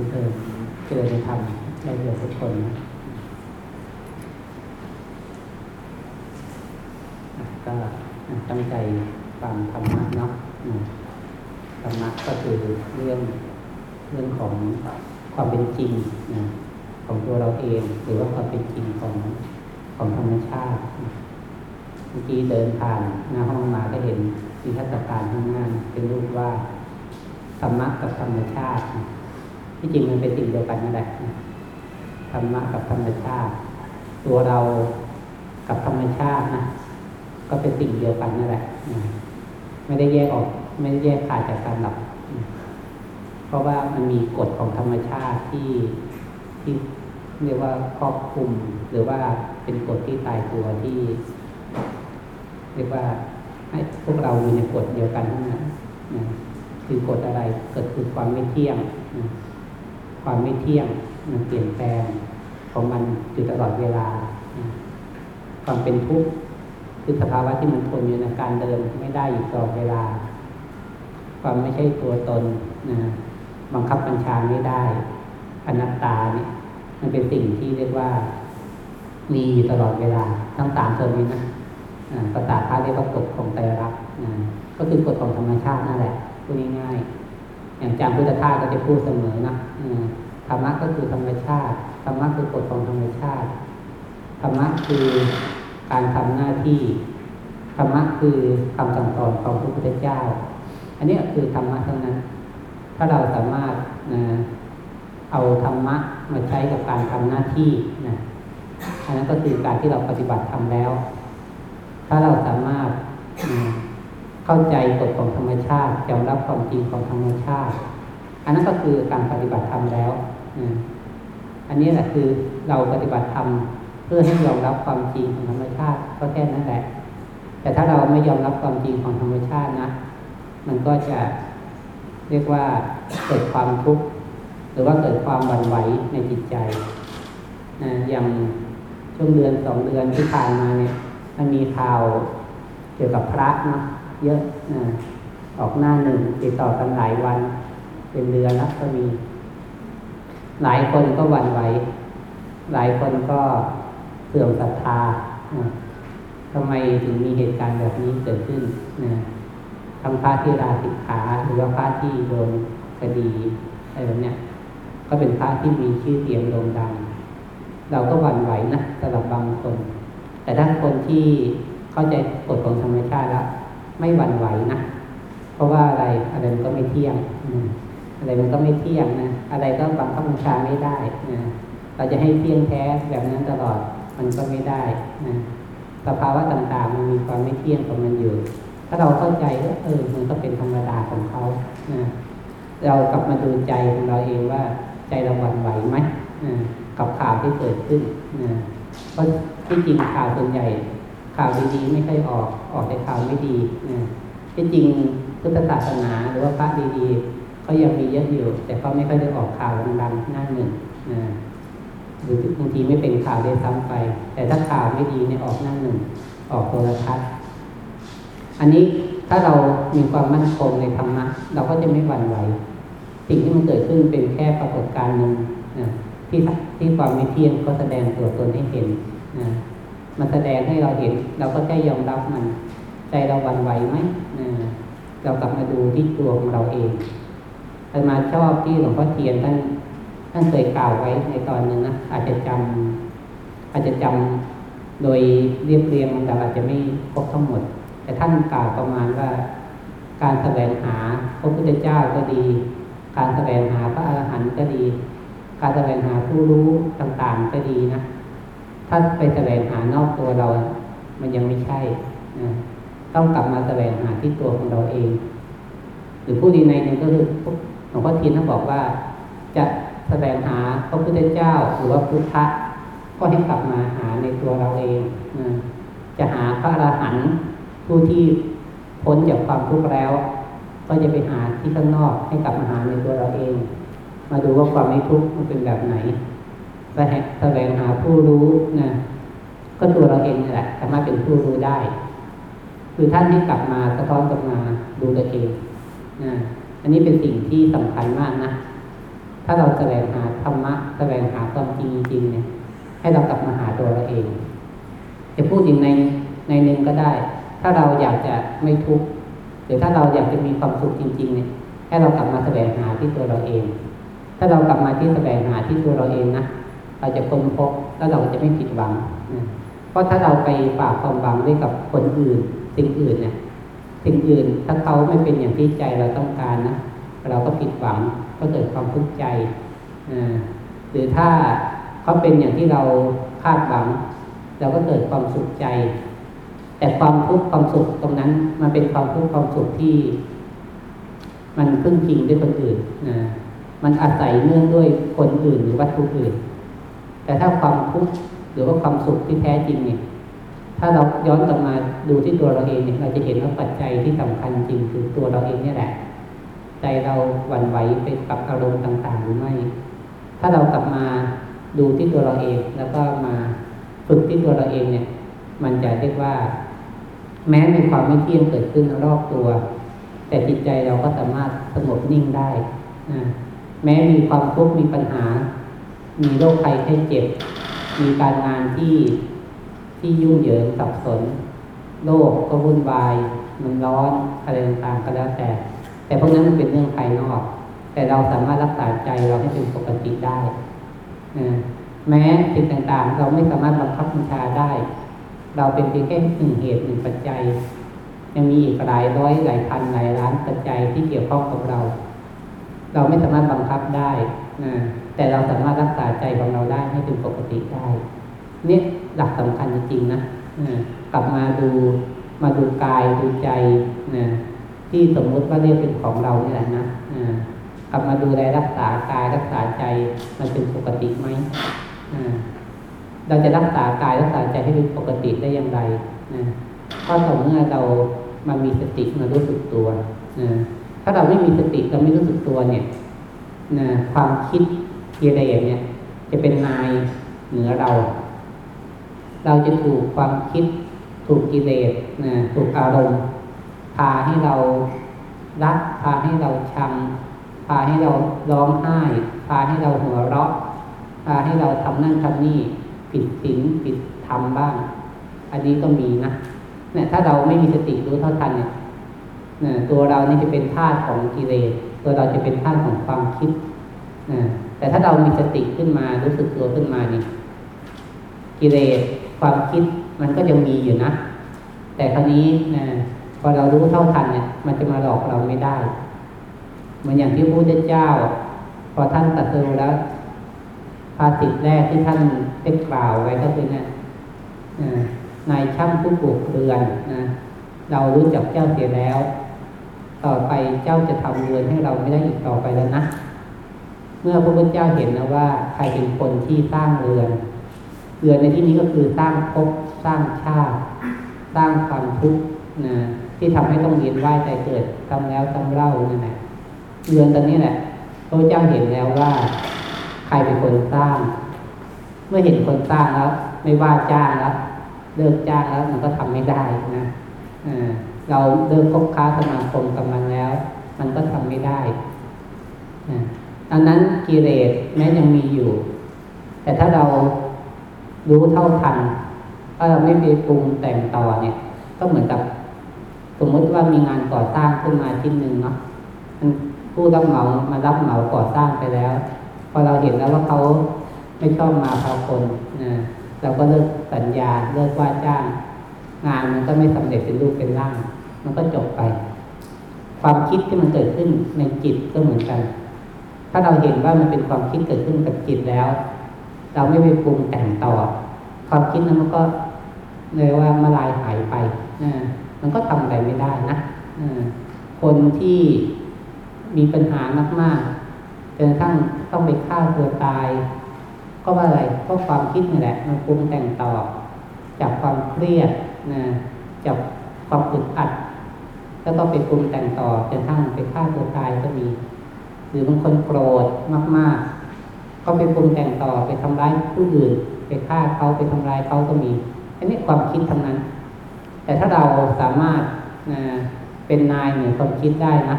คือเธอเจอในธรรมได้เจอทุกคนนะก็ตั้งใจฟังธรรมะเนาะธรรมะก็คือเรื่องเรื่องของความเป็นจริงนะของตัวเราเอง หรือว่าความเป็นจริงของของธรรมชาติเมื่อกี้เดินผ่านหน้าห้องมาก็เห็นมีทัศการข้างหน้าเป็นรูปว่าธรรมะกับธรรมชาติ ที่จริงมันเป็นสิ่งเดียวกันนั่นแหละธรรมะกับธรรมชาติ ตัวเรากับธรรมชาตินะก็เป็นสิ่งเดียวกันนั่นแหละไม่ได้แยกออก ไม่ได้แยกขาดจากการหลับเพราะว่ามันมีกฎของธรรมชาติที่ที่เรียกว่าครอบคลุม หรือว่าเป็นกฎที่ตายตัวที่ เรียกว่า ให้พวกเราอยู่ในกฎเดียวกันทั้งนั้นคือกฎอะไรเกิดคือความไม่เที่ยง ความไม่เที่ยงมันเปลี่ยนแปลงของมันอยู่ตลอดเวลา ความเป็นทุกข์คือสภาวะที่มันทนอยู่ในการเดินไม่ได้อยู่ตลอดเวลา ความไม่ใช่ตัวตนนะบังคับบัญชาไม่ได้อนัตตาเนี่ยมันเป็นสิ่งที่เรียกว่า มีอยู่ตลอดเวลา ทั้งสามตัวนี้นะภาษาพระเรียกว่ากฎของไตรลักษณ์ก็คือกฎของธรรมชาตินั่นแหละ อย่างจารย์พุทธทาสก็จะพูดเสมอนะธรรมะก็คือธรรมชาติธรรมะคือกฎของธรรมชาติธรรมะคือการทำหน้าที่ธรรมะคือคำสั่งสอนของพระพุทธเจ้า อันนี้คือธรรมะเท่านั้น ถ้าเราสามารถนะเอาธรรมะมาใช้กับการทำหน้าที่นะอันนั้นก็คือการที่เราปฏิบัติทำแล้ว ถ้าเราสามารถ เข้าใจกฎของธรรมชาติยอมรับความจริงของธรรมชาติ อันนั้นก็คือการปฏิบัติธรรมแล้วอันนี้แหละคือเราปฏิบัติธรรมเพื่อให้ยอมรับความจริงของธรรมชาติก็แค่นั้นแหละ แต่ถ้าเราไม่ยอมรับความจริงของธรรมชาตินะมันก็จะเรียกว่าเกิดความทุกข์หรือว่าเกิดความวั่นไหวในจิตใจนะอย่างช่วงเดือนสองเดือนที่ผ่านมาเนี่ย มันมีข่าวเกี่ยวกับพระนะ เยอะนะออกหน้าหนึ่งติดต่อกันหลายวัน เป็นเดือนล้วก็มี หลายคนก็หวั่นไหวหลายคนก็เสื่อมศรัทธาทำไมถึงมีเหตุการณ์แบบนี้เกิดขึ้นนะทั้งพระที่ราสิกขาหรือว่าพระที่โดนคดีอะไรแบบนี้ก็เป็นพระที่มีชื่อเสียงโด่งดัง เราก็หวั่นไหวนะสำหรับบางคน แต่ถ้าคนที่เข้าใจกฎของธรรมชาติแล้ว ไม่หวั่นไหวนะเพราะว่าอะไรอะไรมันก็ไม่เที่ยงอะไรมันก็ไม่เที่ยงนะอะไรก็บังคับบัญชาไม่ได้นะเราจะให้เที่ยงแท้แบบนั้นตลอดมันก็ไม่ได้นะสภาวะต่างๆ มันมีความไม่เที่ยงของมันอยู่ ถ้าเราเข้าใจว่าเออมันก็เป็นธรรมดาของเขานะเรากลับมาดูใจของเราเองว่าใจเราหวั่นไหวไหมกับข่าวที่เกิดขึ้นนะเพราะที่จริงข่าวส่วนใหญ่ ข่าวดีๆไม่ค่อยออกออกแต่ข่าวไม่ดีนะที่จริงพุทธศาสนาหรือว่าพระดีๆเขายังมีเยอะอยู่ แต่เขาไม่ค่อยได้ออกข่าวดังๆหน้าหนึ่งนะหรือบางทีไม่เป็นข่าวได้ซ้ำไป แต่ถ้าข่าวไม่ดีเนี่ยออกหน้าหนึ่งออกโทรทัศน์อันนี้ถ้าเรามีความมั่นคงในธรรมะเราก็จะไม่หวั่นไหวสิ่งที่มันเกิดขึ้นเป็นแค่ปรากฏการณ์หนึ่งนะที่ที่ความไม่เที่ยงก็แสดงตัวตนให้เห็นนะ มันแสดงให้เราเห็น เราก็แค่ยอมรับมัน ใจเราวันไหวไหมนะเรากลับมาดูที่ตัวของเราเองอามาชอบที่หลวงพ่อเทียนท่านท่านเคยกล่าวไว้ในตอนนึงนะอาจจะจำอาจจะจำโดยเรียบเรียงแต่อาจจะไม่ครบทั้งหมด แต่ท่านกล่าวประมาณว่า การแสวงหาพระพุทธเจ้าก็ดี การแสวงหาพระอรหันต์ก็ดี การแสวงหาผู้รู้ต่างๆก็ดีนะ ถ้าไปแสวงหานอกตัวเรา มันยังไม่ใช่นะต้องกลับมาแสวงหาที่ตัวของเราเอง หรือผู้ดีในนึ่งก็คือหลวงพ่อทีนท่านบอกว่า จะแสวงหาพระพุทธเจ้าหรือว่าพุทธะก็ให้กลับมาหาในตัวเราเองนะจะหาพระอรหันต์ผู้ที่พ้นจากความทุกข์แล้ว ก็จะไปหาที่ข้างนอกให้กลับมาหาในตัวเราเอง มาดูว่าความไม่ทุกข์มันเป็นแบบไหน แสวงหาผู้รู้นะก็ตัวเราเองนี่แหละสามารถเป็นผู้รู้ได้ คือท่านให้กลับมาสะท้อนกลับมาดูตัวเองนะอันนี้เป็นสิ่งที่สำคัญมากนะถถ้าเราแสวงหาธรรมะแสวงหาความจริงจริงเนี่ย ให้เรากลับมาหาตัวเราเอง จะพูดอีกในในหนึ่งก็ได้ ถ้าเราอยากจะไม่ทุกข์หรือถ้าเราอยากจะมีความสุขจริง ๆ เนี่ย ให้เรากลับมาแสวงหาที่ตัวเราเอง ถ้าเรากลับมาที่แสวงหาที่ตัวเราเองนะ เราจะค้นพบแล้วเราจะไม่ผิดหวังนะเพราะถ้าเราไปฝากความหวังไว้กับคนอื่น สิ่งอื่นเนี่ยสิ่งอื่นถ้าเขาไม่เป็นอย่างที่ใจเราต้องการนะเราก็ผิดหวังก็เกิดความทุกข์ใจหรือถ้าเขาเป็นอย่างที่เราคาดหวัง เราก็เกิดความสุขใจ แต่ความทุกข์ความสุขตรงนั้น มันเป็นความทุกข์ความสุขที่ มันพึ่งพิงด้วยคนอื่นนะมันอาศัยเนื่องด้วยคนอื่นหรือวัตถุอื่น แต่ถ้าความทุกข์หรือว่าความสุขที่แท้จริงเนี่ยถ้าเราย้อนกลับมาดูที่ตัวเราเองเนี่ยเราจะเห็นว่าปัจจัยที่สำคัญจริงคือตัวเราเองเนี่ยแหละ ใจเราหวั่นไหวไปกับอารมณ์ต่างๆหรือไม่ ถ้าเรากลับมาดูที่ตัวเราเองแล้วก็มาฝึกที่ตัวเราเองเนี่ย มันจะเรียกว่า แม้มีความไม่เที่ยงเกิดขึ้นรอบตัว แต่จิตใจเราก็สามารถสงบนิ่งได้นะแม้มีความทุกข์มีปัญหา มีโรคภัยแค่เจ็บ มีการงานที่ที่ยุ่งเหยิงสับสน โลกก็วุ่นวาย มันร้อนอะไรต่างๆก็แล้วแต่ แต่พวกนั้นมันเป็นเรื่องภายนอก แต่เราสามารถรักษาใจเราให้เป็นปกติได้แม้สิ่งต่างๆ เราไม่สามารถบังคับบัญชาได้ เราเป็นเพียงแค่หนึ่งเหตุหนึ่งปัจจัยยังมีอีกหลายร้อยหลายพันหลายล้านปัจจัยที่เกี่ยวข้องกับเรา เราไม่สามารถบังคับได้นะ แต่เราสามารถรักษาใจของเราได้ให้เป็นปกติได้ เนี่ยหลักสำคัญจริงๆนะกลับมาดูมาดูกายดูใจนะที่สมมุติว่าเรียกเป็นของเราเนี่แหละนะกลับมาดูแลรักษากายรักษาใจมันเป็นปกติไหมเราจะรักษากายรักษาใจให้เป็นปกติได้อย่างไรนะก็ต่อเมื่อเรามามีสติมารู้สึกตัวนะถ้าเราไม่มีสติเราไม่รู้สึกตัวเนี่ยนะความคิด กิเลสเนี่ยจะเป็นนายเหนือเรา เราจะถูกความคิดถูกกิเลสนะถูกอารมณ์ พาให้เรารัก พาให้เราชัง พาให้เราร้องไห้ พาให้เราหัวเราะ พาให้เราทำนั่นทำนี่ผิดศีลผิดธรรมบ้าง อันนี้ก็มีนะเนี่ยถ้าเราไม่มีสติรู้เท่าทันเนี่ยตัวเรานี่จะเป็นธาตุของกิเลส ตัวเราจะเป็นธาตุของความคิดนะ แต่ถ้าเรามีสติขึ้นมารู้สึกตัวขึ้นมานี่กิเลสความคิดมันก็ยังมีอยู่นะ แต่คราวนี้นะพอเรารู้เท่าทันเนี่ย มันจะมาหลอกเราไม่ได้ เหมือนอย่างที่พระพุทธเจ้า พอท่านตัดสู้แล้วภาษิตแรกที่ท่านได้กล่าวไว้ก็คือเนี่ยนายช่างผู้ปลูกเรือนนะเรารู้จักเจ้าเสียแล้ว ต่อไปเจ้าจะทำเรือนให้เราไม่ได้อีกต่อไปแล้วนะ เมื่อพระพุทธเจ้าเห็นนะว่าใครเป็นคนที่สร้างเรือนเรือนในที่นี้ก็คือสร้างภพสร้างชาติ สร้างความทุกข์นะที่ทำให้ต้องเรียนว่ายใจเกิดทำแล้วทำเล่านั่นแหละเรือนตอนนี้แหละพระเจ้าเห็นแล้วว่า ใครเป็นคนสร้าง เมื่อเห็นคนสร้างแล้ว ไม่ว่าจ้างแล้วเลิกจ้างแล้วมันก็ทำไม่ได้นะเราเลิกคบค้าสมาคมกับมันแล้ว มันก็ทำไม่ได้ อันนั้นกิเลสแม้ยังมีอยู่ แต่ถ้าเรารู้เท่าทันถ้าเราไม่ไปปรุงแต่งต่อเนี่ย ก็เหมือนกับ สมมติว่ามีงานก่อสร้างขึ้นมาชิ้นหนึ่งเนาะผู้รับเหมามารับเหมาก่อสร้างไปแล้ว พอเราเห็นแล้วว่าเขาไม่ชอบมาพาคนนะเราก็เลิกสัญญาเลิกว่าจ้าง งานมันก็ไม่สำเร็จเป็นรูปเป็นร่าง มันก็จบไป ความคิดที่มันเกิดขึ้นในจิตก็เหมือนกัน ถ้าเราเห็นว่ามันเป็นความคิดเกิดขึ้นกับจิตแล้ว เราไม่ไปปรุงแต่งต่อ ความคิดนั้นมันก็เลยว่ามาลายหายไปนะมันก็ทำอะไรไม่ได้นะคนที่มีปัญหามากๆจนกระทั่งต้องไปฆ่าตัวตาย ก็ว่าอะไรก็ความคิดนี่แหละ มันปรุงแต่งต่อ จากความเครียดนะจากความอึดอัด แล้วก็ไปปรุงแต่งต่อจนกระทั่งไปฆ่าตัวตายก็มี หรือบางคนโกรธมากๆ ก็ไปปรุงแต่งต่อไปทำร้ายผู้อื่น ไปฆ่าเขาไปทำลายเขาก็มีอันนี้ความคิดทั้งนั้น แต่ถ้าเราสามารถเป็นนายเหนือความคิดได้นะ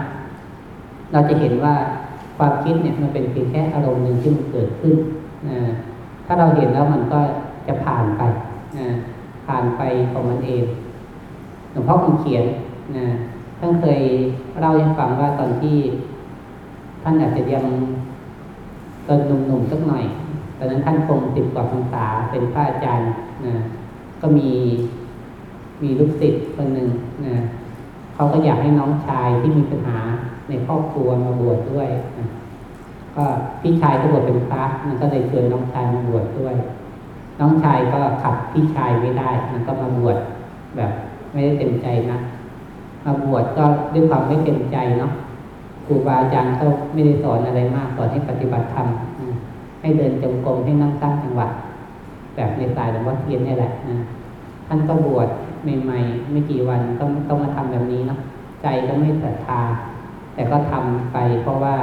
เราจะเห็นว่าความคิดเนี่ยมันเป็นเพียงแค่อารมณ์หนึ่งที่มันเกิดขึ้นนะถ้าเราเห็นแล้วมันก็จะผ่านไปนะผ่านไปของมันเอง หลวงพ่อคงเขียนนะท่านเคยเล่าให้ฟังว่าตอนที่ ท่านอาจจะยังตอนหนุ่มๆสักหน่อยตอนนั้นท่านคงติดกว่าพรรษาเป็นพระอาจารย์นะก็มีมีลูกศิษย์คนหนึ่งนะเขาก็อยากให้น้องชายที่มีปัญหาในครอบครัวมาบวชดด้วยนะก็พี่ชายก็บวชเป็นพระมันก็เลยเชิญน้องชายมาบวชดด้วย น้องชายก็ขัดพี่ชายไม่ได้มันก็มาบวชแบบ ไม่ได้เต็มใจนะมาบวชก็ด้วยความไม่เต็มใจเนาะ รูบาอาจารย์ก็ไม่ได้สอนอะไรมากสอนให้ปฏิบัติธรรมให้เดินจงกรมให้นั่งสร้างจังหวะแบบในสายหลวงพ่อเทียนนี่แหละนะท่านก็บวชใหม่ๆไม่กี่วันต้องต้องมาทำแบบนี้เนาะใจก็ไม่ศรัทธา แต่ก็ทำไป เพราะว่า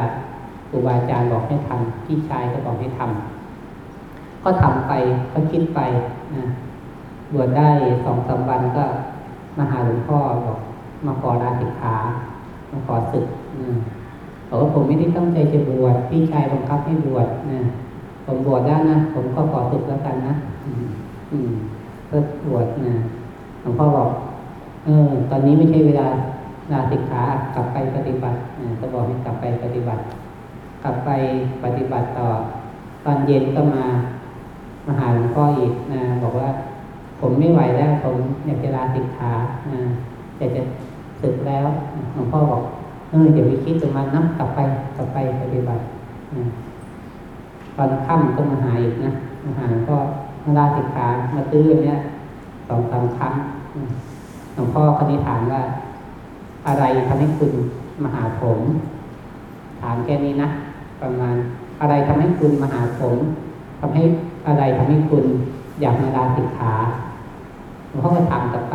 ครูบาอาจารย์บอกให้ทำพี่ชายก็บอกให้ทำก็ทำไปก็คิดไปนะบวชได้สองสามวันก็มาหาหลวงพ่อบอกมาขอลาสิกขามาขอศึกนะ บอกว่าผมไม่ได้ตั้งใจจะบวชพี่ชายบังคับให้บวชนะผมบวชได้นะผมก็ขอศึกแล้วกันนะอืมก็บวชนะหลวงพ่อบอกเออ ตอนนี้ไม่ใช่เวลาลาสิกขากลับไปปฏิบัตินะก็บอกให้กลับไปปฏิบัติ กลับไปปฏิบัติต่อ ตอนเย็นก็มามาหาหลวงพ่ออีกนะบอกว่า ผมไม่ไหวแล้ว ผมอยากจะลาสิกขานะอยากจะศึกแล้วหลวงพ่อบอก เออเดี๋ยวไปคิดตรงมันนะกลับไปกลับไปปฏิบัติตอนค่ำก็มาหาอีกนะมาหาก็มาลาสิกขามาตื้อเนี้ยสองสามครั้งหลวงพ่อคณิถามว่า อะไรทำให้คุณมาหาผม ถามแค่นี้นะประมาณอะไรทำให้คุณมาหาผมทำให้อะไรทำให้คุณอยากมาลาสิกขาหลวงพ่อก็ถามกลับไป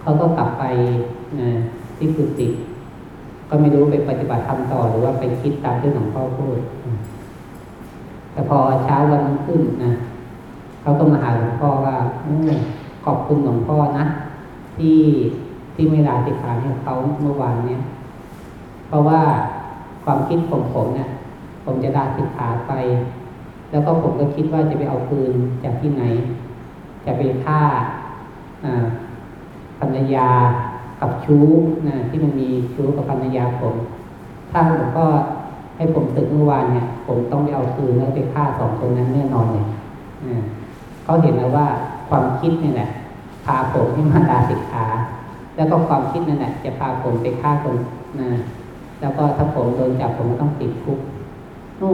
เขาก็กลับไปที่กุฏิ ก็ไม่รู้ไปปฏิบัติธรรมต่อหรือว่าไปคิดตามที่หลวงพ่อพูด แต่พอเช้าวันรุ่งขึ้นนะเขาก็มาหาหลวงพ่อว่าออขอบคุณหลวงพ่อนะที่ที่ไม่ลาสิกขาให้เขาเมื่อวานเนี้ยเพราะว่าความคิดของผมเนี่ยผมจะลาสิกขาไป แล้วก็ผมก็คิดว่าจะไปเอาปืนจากที่ไหน จะไปฆ่าภรรยา กับชู้นะที่มันมีชู้กับภรรยาผม ถ้าหลวงพ่อให้ผมตึกเมื่อวานเนี่ย ผมต้องไปเอาปืนแล้วไปฆ่าสองคนนั้นแน่นอนเลยเขาเห็นแล้วว่าความคิดนี่แหละพาผมให้มาลาสิกขา แล้วก็ความคิดนั่นแหละจะพาผมไปฆ่าคนนะแล้วก็ถ้าผมโดนจับผมก็ต้องติดคุกโอ้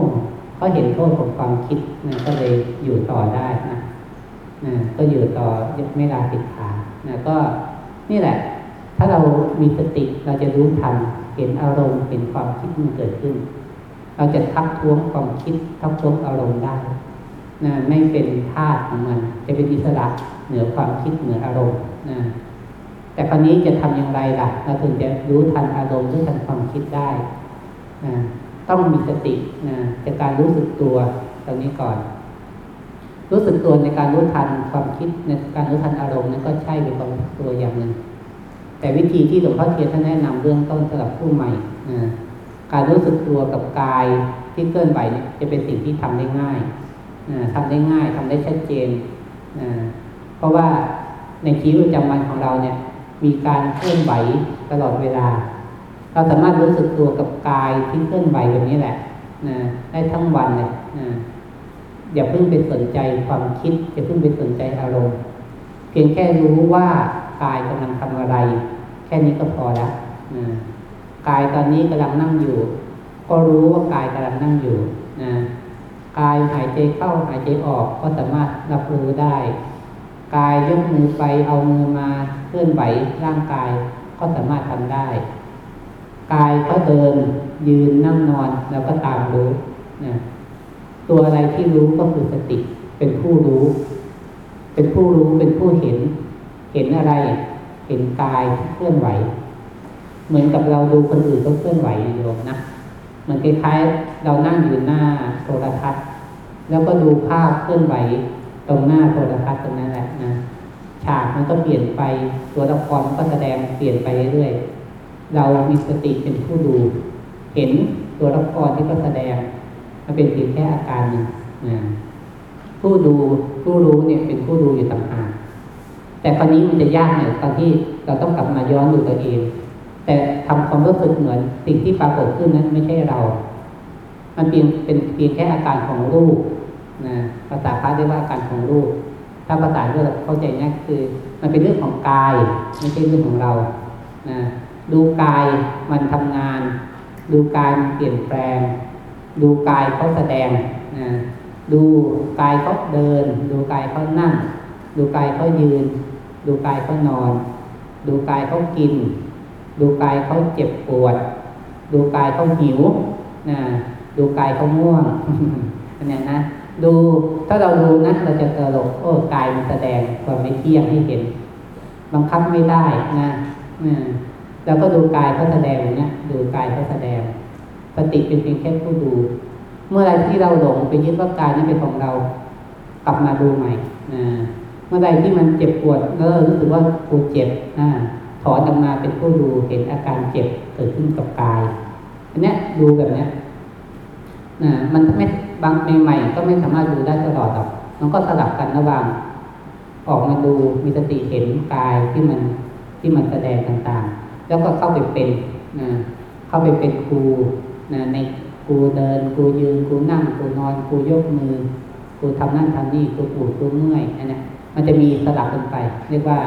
เขาเห็นโทษของความคิดนะก็เลยอยู่ต่อได้นะนะก็อยู่ต่อไม่ลาสิกขานะก็นี่แหละ ถ้าเรามีสติเราจะรู้ทันเห็นอารมณ์เห็นความคิดมันเกิดขึ้น เราจะทักท้วงความคิดทักท้วงอารมณ์ได้นะไม่เป็นธาตุของมัน จะเป็นอิสระเหนือความคิดเหนืออารมณ์นะแต่คราวนี้จะทำอย่างไรล่ะ เราถึงจะรู้ทันอารมณ์รู้ทันความคิดได้นะต้องมีสตินะจากการรู้สึกตัวตรงนี้ก่อน รู้สึกตัวในการรู้ทันความคิดในการรู้ทันอารมณ์นั้นก็ใช่เป็นความรู้ตัวอย่างหนึ่ง แต่วิธีที่หลวงพ่อเทียนท่านแนะนำเบื้องต้นสำหรับผู้ใหม่นะการรู้สึกตัวกับกายที่เคลื่อนไหวเนี่ยจะเป็นสิ่งที่ทำได้ง่ายนะทำได้ง่ายทำได้ชัดเจนนะเพราะว่าในชีวิตประจำวันของเราเนี่ย มีการเคลื่อนไหวตลอดเวลา เราสามารถรู้สึกตัวกับกายที่เคลื่อนไหวแบบนี้แหละนะได้ทั้งวันเลยนะอย่าเพิ่งไปสนใจความคิด อย่าเพิ่งไปสนใจอารมณ์ เพียงแค่รู้ว่ากายกำลังทำอะไร แค่นี้ก็พอแล้วนะกายตอนนี้กำลังนั่งอยู่ ก็รู้ว่ากายกำลังนั่งอยู่นะกายหายใจเข้าหายใจออกก็สามารถรับรู้ได้ กายยกมือไปเอามือมาเคลื่อนไหวร่างกายก็สามารถทำได้ กายก็เดินยืนนั่งนอนแล้วก็ตามรู้นะตัวอะไรที่รู้ก็คือสติ เป็นผู้รู้ เป็นผู้รู้เป็นผู้เห็น เห็นอะไร เห็นกายเคลื่อนไหว เหมือนกับเราดูคนอื่นก็เคลื่อนไหวโยมนะมันคล้ายๆเรานั่งอยู่หน้าโทรทัศน์ แล้วก็ดูภาพเคลื่อนไหวตรงหน้าโทรทัศน์ตรงนั้นแหละนะฉากมันก็เปลี่ยนไปตัวละครก็แสดงเปลี่ยนไปเรื่อยๆเรามีสติเป็นผู้ดู เห็นตัวละครที่เขาแสดงมันเป็นเพียงแค่อาการหนึ่งนะผู้ดูผู้รู้เนี่ยเป็นผู้ดูอยู่ต่างหาก แต่คราวนี้มันจะยากหน่อยตอนที่เราต้องกลับมาย้อนดูตัวเอง แต่ทำความรู้สึกเหมือนสิ่งที่ปรากฏขึ้นนั้นไม่ใช่เรา มันเป็นเป็นเพียงแค่อาการของรูปนะภาษาพระเรียกว่าอาการของรูป ถ้าภาษาเราเข้าใจง่ายคือ มันเป็นเรื่องของกายไม่ใช่เรื่องของเรานะดูกายมันทำงาน ดูกายมันเปลี่ยนแปลง ดูกายเขาแสดงนะดูกายเขาเดิน ดูกายเขานั่ง ดูกายเขายืน ดูกายเขานอน ดูกายเขากิน ดูกายเขาเจ็บปวด ดูกายเขาหิวนะดูกายเขาง่วงอันนี้นะดูถ้าเราดูนะเราจะตลกโอ้กายมันแสดงความไม่เที่ยงให้เห็น บังคับไม่ได้นะเราก็ดูกายเขาแสดงอย่างเนี้ยดูกายเขาแสดงสติเป็นเพียงแค่ผู้ดู เมื่อไรที่เราหลงไปยึดว่ากายนั้นเป็นของเรา กลับมาดูใหม่นะ เมื่อไรที่มันเจ็บปวดเออรู้สึกว่ากูเจ็บนะถอนออกมาเป็นผู้ดูเห็นอาการเจ็บเกิดขึ้นกับกายอันนี้ดูแบบเนี้ยนะมันไม่บางใหม่ๆก็ไม่สามารถดูได้ตลอดหรอกมันก็สลับกันระหว่าง ออกมาดูมีสติเห็นกายที่มันที่มันแสดงต่างๆ แล้วก็เข้าไปเป็นนะเข้าไปเป็นครูนะในครูเดินครูยืนครูนั่งครูนอนครูยกมือครูทำนั่นทำนี่ครูปวดครูเมื่อยอันนี้ มันจะมีสลับกันไป เรียกว่า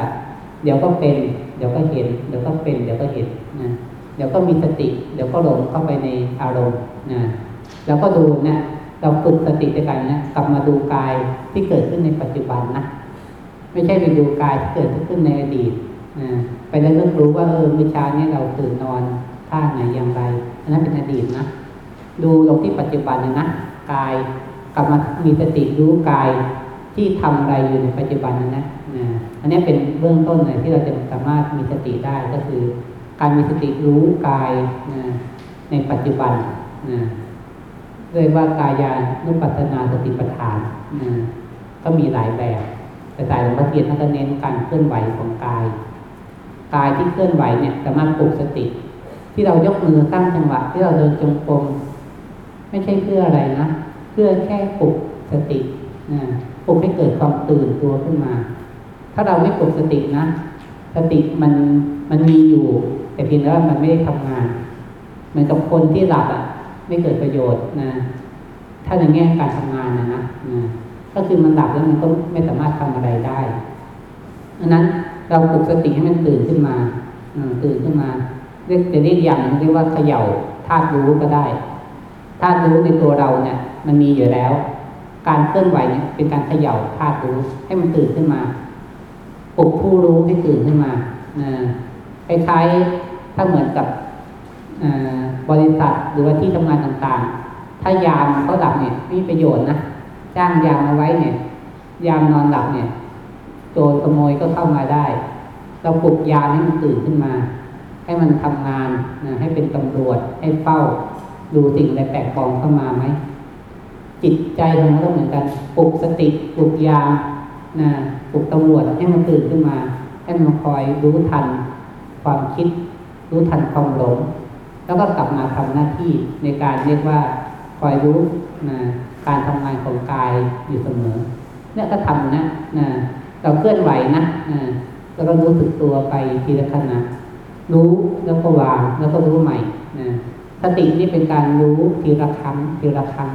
เดี๋ยวก็เป็น เดี๋ยวก็เห็น เดี๋ยวก็เป็น เดี๋ยวก็เห็นนะเดี๋ยวก็มีสติ เดี๋ยวก็หลงเข้าไปในอารมณ์นะแล้วก็ดูนะเราฝึกสติในการนะกลับมาดูกายที่เกิดขึ้นในปัจจุบันนะไม่ใช่ไปดูกายที่เกิดขึ้นในอดีตนะไปแล้วเริ่มรู้ว่าเออเมื่อเช้านี้เราตื่นนอนท่าไหนอย่างไรอันนั้นเป็นอดีตนะดูลงที่ปัจจุบันนะนะกายกลับมามีสติรู้กาย ที่ทำอะไรอยู่ในปัจจุบันนั้นนะนะอันนี้เป็นเบื้องต้นเลยที่เราจะสามารถมีสติได้ก็คือ การมีสติรู้กายนะในปัจจุบันนะเรียกว่ากายานุปัสนาสติปัฏฐานนะก็มีหลายแบบแต่สายหลวงพ่อเทียนท่านก็เน้นการเคลื่อนไหวของกาย กายที่เคลื่อนไหวเนี่ยสามารถปลุกสติ ที่เรายกมือตั้งจังหวะที่เราเดินจงกรมไม่ใช่เพื่ออะไรนะ เพื่อแค่ปลุกสตินะ ปลุกให้เกิดความตื่นตัวขึ้นมา ถ้าเราไม่ปลุกสตินะ สติมันมันมีอยู่ แต่เพียงแต่ว่ามันไม่ได้ทำงาน เหมือนกับคนที่หลับอะ ไม่เกิดประโยชน์นะ ถ้าในแง่การทำงานนะนะก็คือมันหลับแล้วมันก็ไม่สามารถทำอะไรได้ดังนั้นเราปลุกสติให้มันตื่นขึ้นมาตื่นขึ้นมาเรียกจะเรียกอย่างเรียกว่าเขย่าธาตุรู้ก็ได้ธาตุรู้ในตัวเราเนี่ย มันมีอยู่แล้ว การเคลื่อนไหวเนี่ยเป็นการเขย่าธาตุรู้ให้มันตื่นขึ้นมาปลุกผู้รู้ให้ตื่นขึ้นมาคล้ายๆถ้าเหมือนกับบริษัทหรือว่าที่ทำงานต่างๆ ถ้ายามเขาหลับเนี่ยไม่มีประโยชน์นะจ้างยามมาไว้เนี่ย ยามนอนหลับเนี่ย โจรขโมยก็เข้ามาได้ เราปลุกยามให้มันตื่นขึ้นมา ให้มันทำงานนะให้เป็นตำรวจให้เฝ้าดูสิ่งอะไรแปลกปลอมเข้ามาไหม จิตใจของเราเหมือนกันปลุกสติปลุกยามนะปลุกตำรวจให้มันตื่นขึ้นมาให้มันคอยรู้ทันความคิด รู้ทันความหลง แล้วก็กลับมาทำหน้าที่ในการเรียกว่าคอยรู้นะการทำงานของกายอยู่เสมอ เนี่ยก็ทำนะนะเราเคลื่อนไหวนะนะแล้วก็รู้สึกตัวไปทีละขณะรู้แล้วก็วางแล้วก็รู้ใหม่นะสตินี่เป็นการรู้ทีละครั้งทีละครั้ง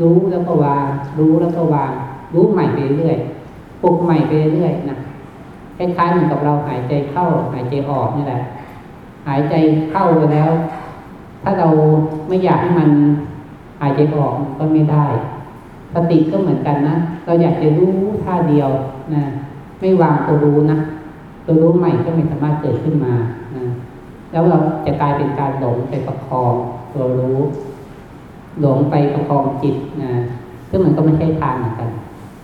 รู้แล้วก็วาง รู้แล้วก็วาง รู้ใหม่ไปเรื่อยปลุกใหม่ไปเรื่อยนะคล้ายๆเหมือนกับเราหายใจเข้า หายใจออกนี่แหละ หายใจเข้าไปแล้ว ถ้าเราไม่อยากให้มันหายใจออกก็ไม่ได้สติก็เหมือนกันนะ เราอยากจะรู้ท่าเดียวนะ ไม่วางตัวรู้นะ ตัวรู้ใหม่ก็ไม่สามารถเกิดขึ้นมานะแล้วเราจะกลายเป็นการหลงไปประคองตัวรู้ หลงไปประคองจิตนะซึ่งมันก็ไม่ใช่ทางเหมือนกัน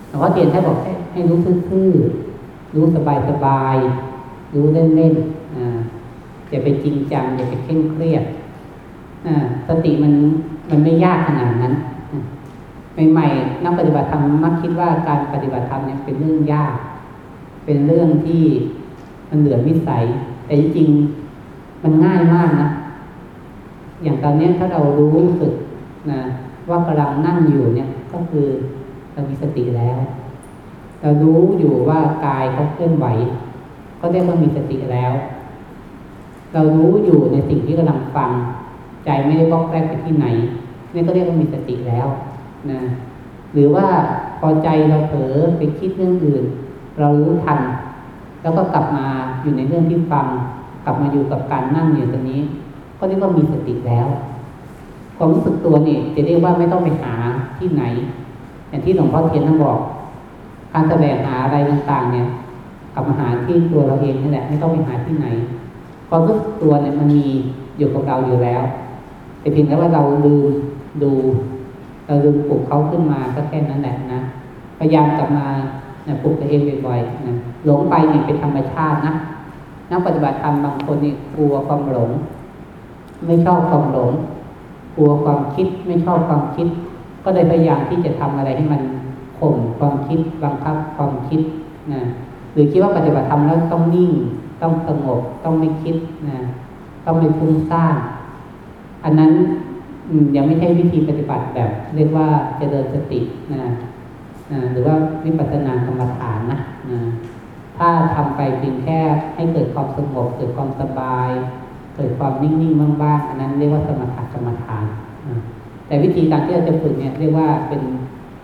แต่ว่าเตียนท่านบอกให้ให้รู้ซื่อๆรู้สบายๆรู้เล่นๆนะอย่าไปจริงจังอย่าไปเคร่งเครียดสติมันมันไม่ยากขนาดนั้นใหม่ๆนักปฏิบัติธรรมมักคิดว่าการปฏิบัติธรรมเนี่ยเป็นเรื่องยาก เป็นเรื่องที่มันเหลือวิสัย แต่จริงๆมันง่ายมากนะอย่างตอนนี้ถ้าเรารู้สึก นะว่ากำลังนั่งอยู่เนี่ยก็คือเรามีสติแล้วเรารู้อยู่ว่ากายเขาเคลื่อนไหว ก็เรียกว่ามีสติแล้ว เรารู้อยู่ในสิ่งที่กำลังฟัง ใจไม่ได้บล็อกแรกไปที่ไหนนี่ก็เรียกว่ามีสติแล้วนะหรือว่าพอใจเราเผลอไปคิดเรื่องอื่น เรารู้ทัน แล้วก็กลับมาอยู่ในเรื่องที่ฟัง กลับมาอยู่กับการนั่งอยู่ตรงนี้ ก็เรียกว่ามีสติแล้ว ความรู้สึกตัวนี่จะเรียกว่าไม่ต้องไปหาที่ไหน อย่างที่หลวงพ่อเทียนท่านบอก การแสวงหาอะไรต่างๆ เนี่ยกลับมาหาที่ตัวเราเองนี่แหละไม่ต้องไปหาที่ไหนความรู้สึกตัวเนี่ยมันมีอยู่กับเราอยู่แล้ว แต่เพียงแต่ว่าเราลืมดู เราลืมปลุกเขาขึ้นมาก็แค่นั้นแหละนะพยายามกลับมานะปลุกตัวเองบ่อยๆนะหลงไปเนี่ยเป็นธรรมชาตินะนักปฏิบัติธรรมบางคนนี่กลัวความหลง ไม่ชอบความหลง กลัวความคิดไม่ชอบความคิด ก็เลยพยายามที่จะทำอะไรให้มันข่มความคิดบังคับความคิดนะหรือคิดว่าปฏิบัติธรรมแล้วต้องนิ่ง ต้องสงบต้องไม่คิดนะต้องไม่ฟุ้งซ่านอันนั้นยังไม่ใช่วิธีปฏิบัติแบบ เรียกว่าเจริญสตินะนะหรือว่าวิปัสสนากรรมฐานนะนะถ้าทำไปเพียงแค่ให้เกิดความสงบเกิดความสบาย เกิดความนิ่งๆบ้างๆอันนั้นเรียกว่าสมถกรรมฐานแต่วิธีการที่เราจะฝึกเนี่ยเรียกว่าเป็น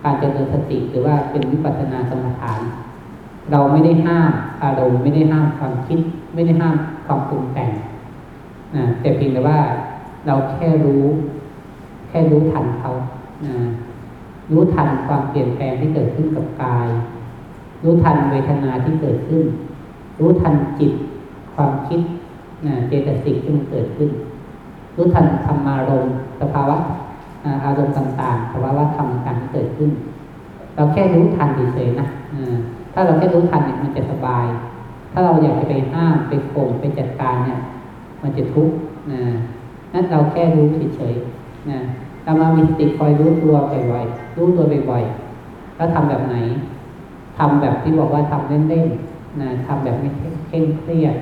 การเจริญสติหรือว่าเป็นวิปัสสนากรรมฐาน เราไม่ได้ห้ามอารมณ์ไม่ได้ห้ามความคิด ไม่ได้ห้ามความปรุงแต่งนะแต่เพียงแต่ว่าเราแค่รู้ แค่รู้ทันเขานะรู้ทันความเปลี่ยนแปลงที่เกิดขึ้นกับกาย รู้ทันเวทนาที่เกิดขึ้น รู้ทันจิต ความคิด เจตสิกที่มันเกิดขึ้น รู้ทันธรรมารมณ์สภาวะอารมณ์ต่างๆสภาวะธรรมต่างๆที่เกิดขึ้น เราแค่รู้ทันเฉยๆนะถ้าเราแค่รู้ทันเนี่ยมันจะสบาย ถ้าเราอยากจะไปห้ามไปข่มไปจัดการเนี่ย มันจะทุกข์นะนั่นเราแค่รู้เฉยๆนะเรามามีสติคอยรู้ตัวบ่อยๆรู้ตัวบ่อยๆแล้วทำแบบไหนทำแบบที่บอกว่าทำเล่นๆนะทำแบบไม่เคร่งเครียด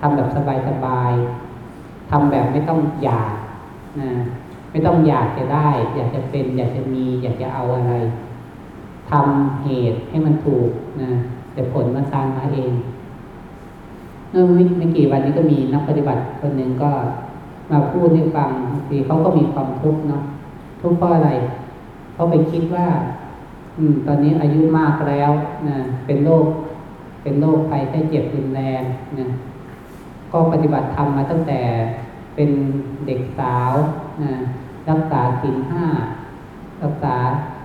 ทำแบบสบายๆทำแบบไม่ต้องอยากนะไม่ต้องอยากจะได้ อยากจะเป็น อยากจะมี อยากจะเอาอะไรทำเหตุให้มันถูกนะแต่ผลมันตามมาเองเมื่อไม่กี่วันนี้ก็มีนักปฏิบัติคนหนึ่งก็มาพูดให้ฟังบางทีเขาก็มีความทุกข์เนาะทุกข์เพราะอะไรเขาไปคิดว่า อืม ตอนนี้อายุมากแล้วนะเป็นโรคเป็นโรคภัยแค่เจ็บรุนแรงนะ ก็ปฏิบัติธรรมมาตั้งแต่เป็นเด็กสาวนะรักษาศีลห้ารักษา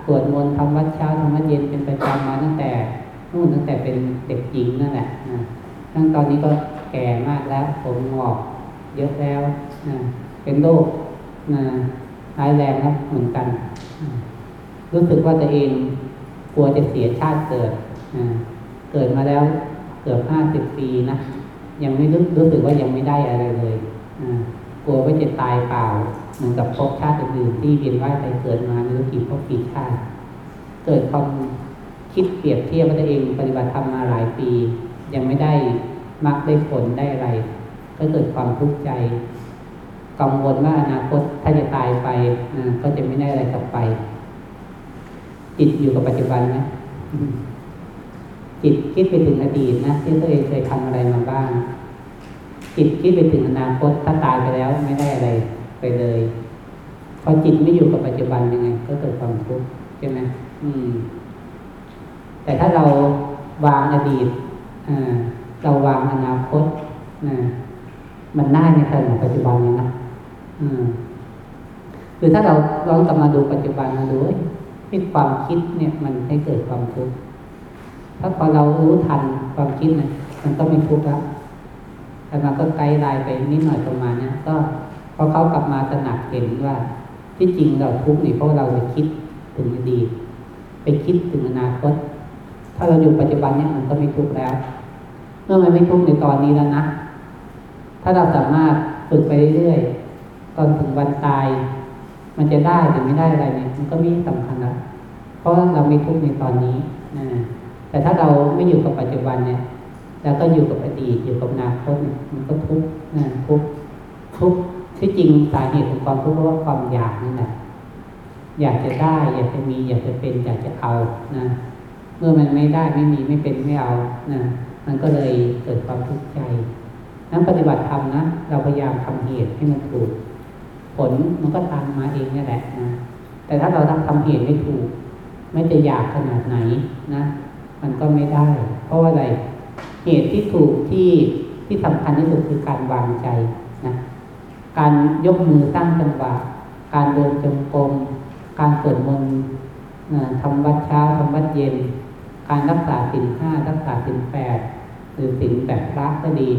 สวดมนต์ทำวัดเช้าทำวัดเย็นเป็นประจำมาตั้งแต่นู่นตั้งแต่เป็นเด็กหญิงนั่นแหละนะตั้งตอนนี้ก็แก่มากแล้วผมงอกเยอะแล้วนะเป็นโรคนะร้ายแรงครับเหมือนกัน รู้สึกว่าตัวเองกลัวจะเสียชาติเกิดนะเกิดมาแล้วเกือบห้าสิบปีนะ ยังไม่รู้รู้สึกว่ายังไม่ได้อะไรเลยกลัวว่าจะตายเปล่าเหมือนกับภพชาติอื่นที่เวียนว่ายไปเกิดมาไม่รู้กี่ภพกี่ชาติเกิดความคิดเปรียบเทียบว่าตัวเองปฏิบัติธรรมมาหลายปี ยังไม่ได้มักได้ผลได้อะไร ก็เกิดความทุกข์ใจกังวลว่าอนาคตถ้าจะตายไปนะก็จะไม่ได้อะไรกลับไป จิตอยู่กับปัจจุบันนะ จิตคิดไปถึงอดีตนะที่ตัวเองเคยทำอะไรมาบ้าง จิตคิดไปถึงอนาคตถ้าตายไปแล้วไม่ได้อะไรไปเลยพอจิตไม่อยู่กับปัจจุบันยังไง ก็เกิดความทุกข์ใช่ไหมอืม แต่ถ้าเราวางอดีตเราวางอนาคตนะมันน่าในขณะปัจจุบันเลยนะคือถ้าเราลองกลับมาดูปัจจุบันมาดูที่ความคิดเนี่ย มันให้เกิดความทุกข์ ถ้าพอเรารู้ทันความคิดนะมันก็ไม่ทุกข์แล้วแต่มันก็ไกลลายไปนิดหน่อยประมาณนี้ก็พอเขากลับมาตระหนักเห็นว่า ที่จริงเราทุกข์นี่เพราะเราไปคิดถึงอดีตไปคิดถึงอนาคต ถ้าเราอยู่ปัจจุบันเนี่ยมันก็ไม่ทุกข์แล้ว เมื่อมันไม่ทุกข์ในตอนนี้แล้วนะ ถ้าเราสามารถฝึกไปเรื่อยๆ ตอนถึงวันตาย มันจะได้หรือไม่ได้อะไรเนี่ยมันก็ไม่สำคัญแล้วเพราะเราไม่ทุกข์ในตอนนี้ แต่ถ้าเราไม่อยู่กับปัจจุบันเนี่ยแล้วก็อยู่กับอดีตอยู่กับอนาคตมันก็ทุกข์นะทุกข์ทุกข์ที่จริงสาเหตุของความทุกข์เพราะว่าความอยากนี่แหละอยากจะได้ อยากจะมีอยากจะเป็นอยากจะเอานะเมื่อมันไม่ได้ไม่มีไม่เป็นไม่เอานะมันก็เลยเกิดความทุกข์ใจนั้นปฏิบัติธรรมนะเราพยายามทำเหตุให้มันถูก ผลมันก็ตามมาเองนี่แหละนะแต่ถ้าเราทำทำเหตุไม่ถูก ไม่จะอยากขนาดไหนนะ มันก็ไม่ได้ เพราะว่าอะไรเหตุที่ถูกที่ที่สำคัญที่สุดคือการวางใจนะการยกมือตั้งจังหวะ การเดินจงกรมการสวดมนต์ทำวัดเช้าทำวัดเย็น การรักษาสินห้ารักษาสินแปดหรือสินแบบพระก็ดี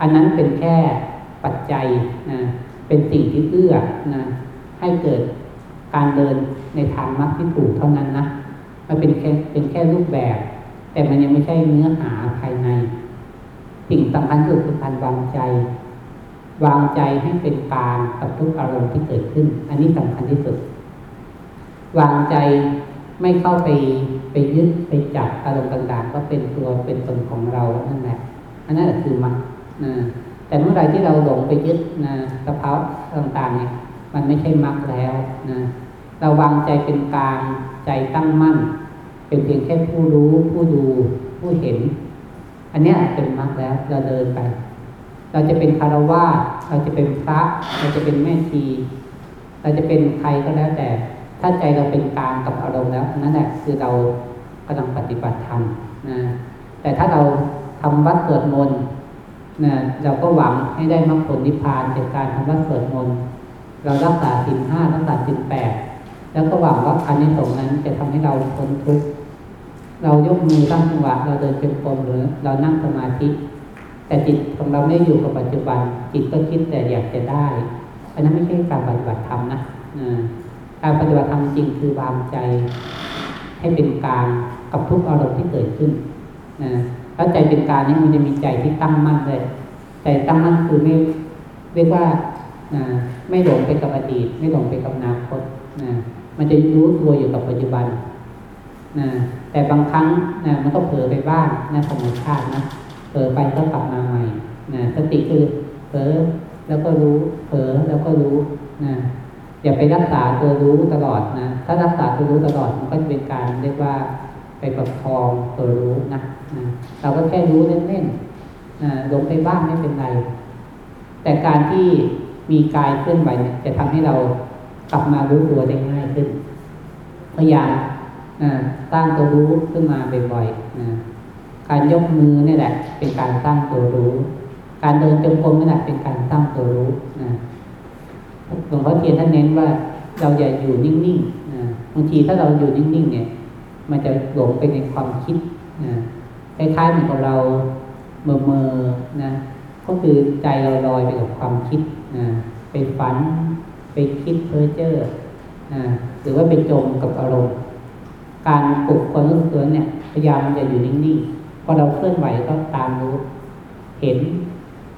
อันนั้นเป็นแค่ปัจจัยนะเป็นสิ่งที่เอื้อนะให้เกิดการเดินในทางมรรคที่ถูกเท่านั้นนะ มันเป็นแค่เป็นแค่รูปแบบ แต่มันยังไม่ใช่เนื้อหาภายใน สิ่งสำคัญคือการวางใจ วางใจให้เป็นกลางกับทุกอารมณ์ที่เกิดขึ้น อันนี้สำคัญที่สุด วางใจไม่เข้าไปไปยึดไปจับอารมณ์ต่างๆ ก็เป็นตัวเป็นตนของเรานั่นแหละอันนั้นคือมรรคนะแต่เมื่อไรที่เราหลงไปยึดนะสภาวะต่างๆเนี่ยมันไม่ใช่มรรคแล้วนะเราวางใจเป็นกลาง ใจตั้งมั่น เป็นเพียงแค่ผู้รู้ผู้ดูผู้เห็น อันนี้เป็นมรรคแล้วเราเดินไป เราจะเป็นคารวะเราจะเป็นพระเราจะเป็นแม่ชีเราจะเป็นใครก็แล้วแต่ ถ้าใจเราเป็นกลางกับอารมณ์แล้วนั่นแหละคือเรากำลังปฏิบัติธรรมนะแต่ถ้าเราทำวัดเกิดมนต์นะเราก็หวังให้ได้มรรคผลนิพพานจากการทำวัดเกิดมนต์เรารักษาสินห้ารักษาสินแปด แล้วก็หวังว่าอันนี้สงนั้นจะทำให้เราพ้นทุกข์เรายกมือตั้งจังหวะเราเดินจงกรมหรือเรานั่งสมาธิ แต่จิตของเราไม่อยู่กับปัจจุบัน จิตก็คิดแต่อยากจะได้อันนั้นไม่ใช่การปฏิบัติธรรมนะการปฏิบัติธรรมจริงคือวางใจ ให้เป็นกลางกับทุกอารมณ์ที่เกิดขึ้นนะถ้าใจเป็นกลางนี่มันจะมีใจที่ตั้งมั่นเลยใจตั้งมั่นคือไม่เรียกว่าไม่หลงไปกับอดีต ไม่หลงไปกับอนาคตนะ มันจะรู้ตัวอยู่กับปัจจุบันนะแต่บางครั้งนะมันก็เผลอไปบ้างนะธรรมชาตินะเผลอไปก็กลับมาใหม่นะสติคือเผลอแล้วก็รู้เผลอแล้วก็รู้นะอย่าไปรักษาตัวรู้ตลอดนะถ้ารักษาตัวรู้ตลอดมันก็จะเป็นการเรียกว่าไปประคองตัวรู้นะนะเราก็แค่รู้เล่นๆนะลงไปบ้างไม่เป็นไร แต่การที่มีกายเคลื่อนไหวเนี่ยจะทำให้เรา กลับมารู้ตัวได้ง่ายขึ้น พยายามสร้างตัวรู้ขึ้นมาบ่อยๆการยกมือนี่แหละ เป็นการสร้างตัวรู้ การเดินจงกรมนี่แหละเป็นการสร้างตัวรู้นะหลวงพ่อเทียนท่านเน้นว่าเราอย่าอยู่นิ่งๆนะบางทีถ้าเราอยู่นิ่งๆเนี่ย มันจะหลงไปในความคิดนะคล้ายๆเหมือนกับเราเมื่อเมื่อนะ ก็คือใจเราลอยไปกับความคิดนะไปฝัน ไปคิดเพ้อเจ้อหรือว่าไปจมกับอารมณ์ การปลุกความรู้สึกเนี่ยพยายามจะอยู่นิ่งๆพอเราเคลื่อนไหวก็ตามรู้ เห็น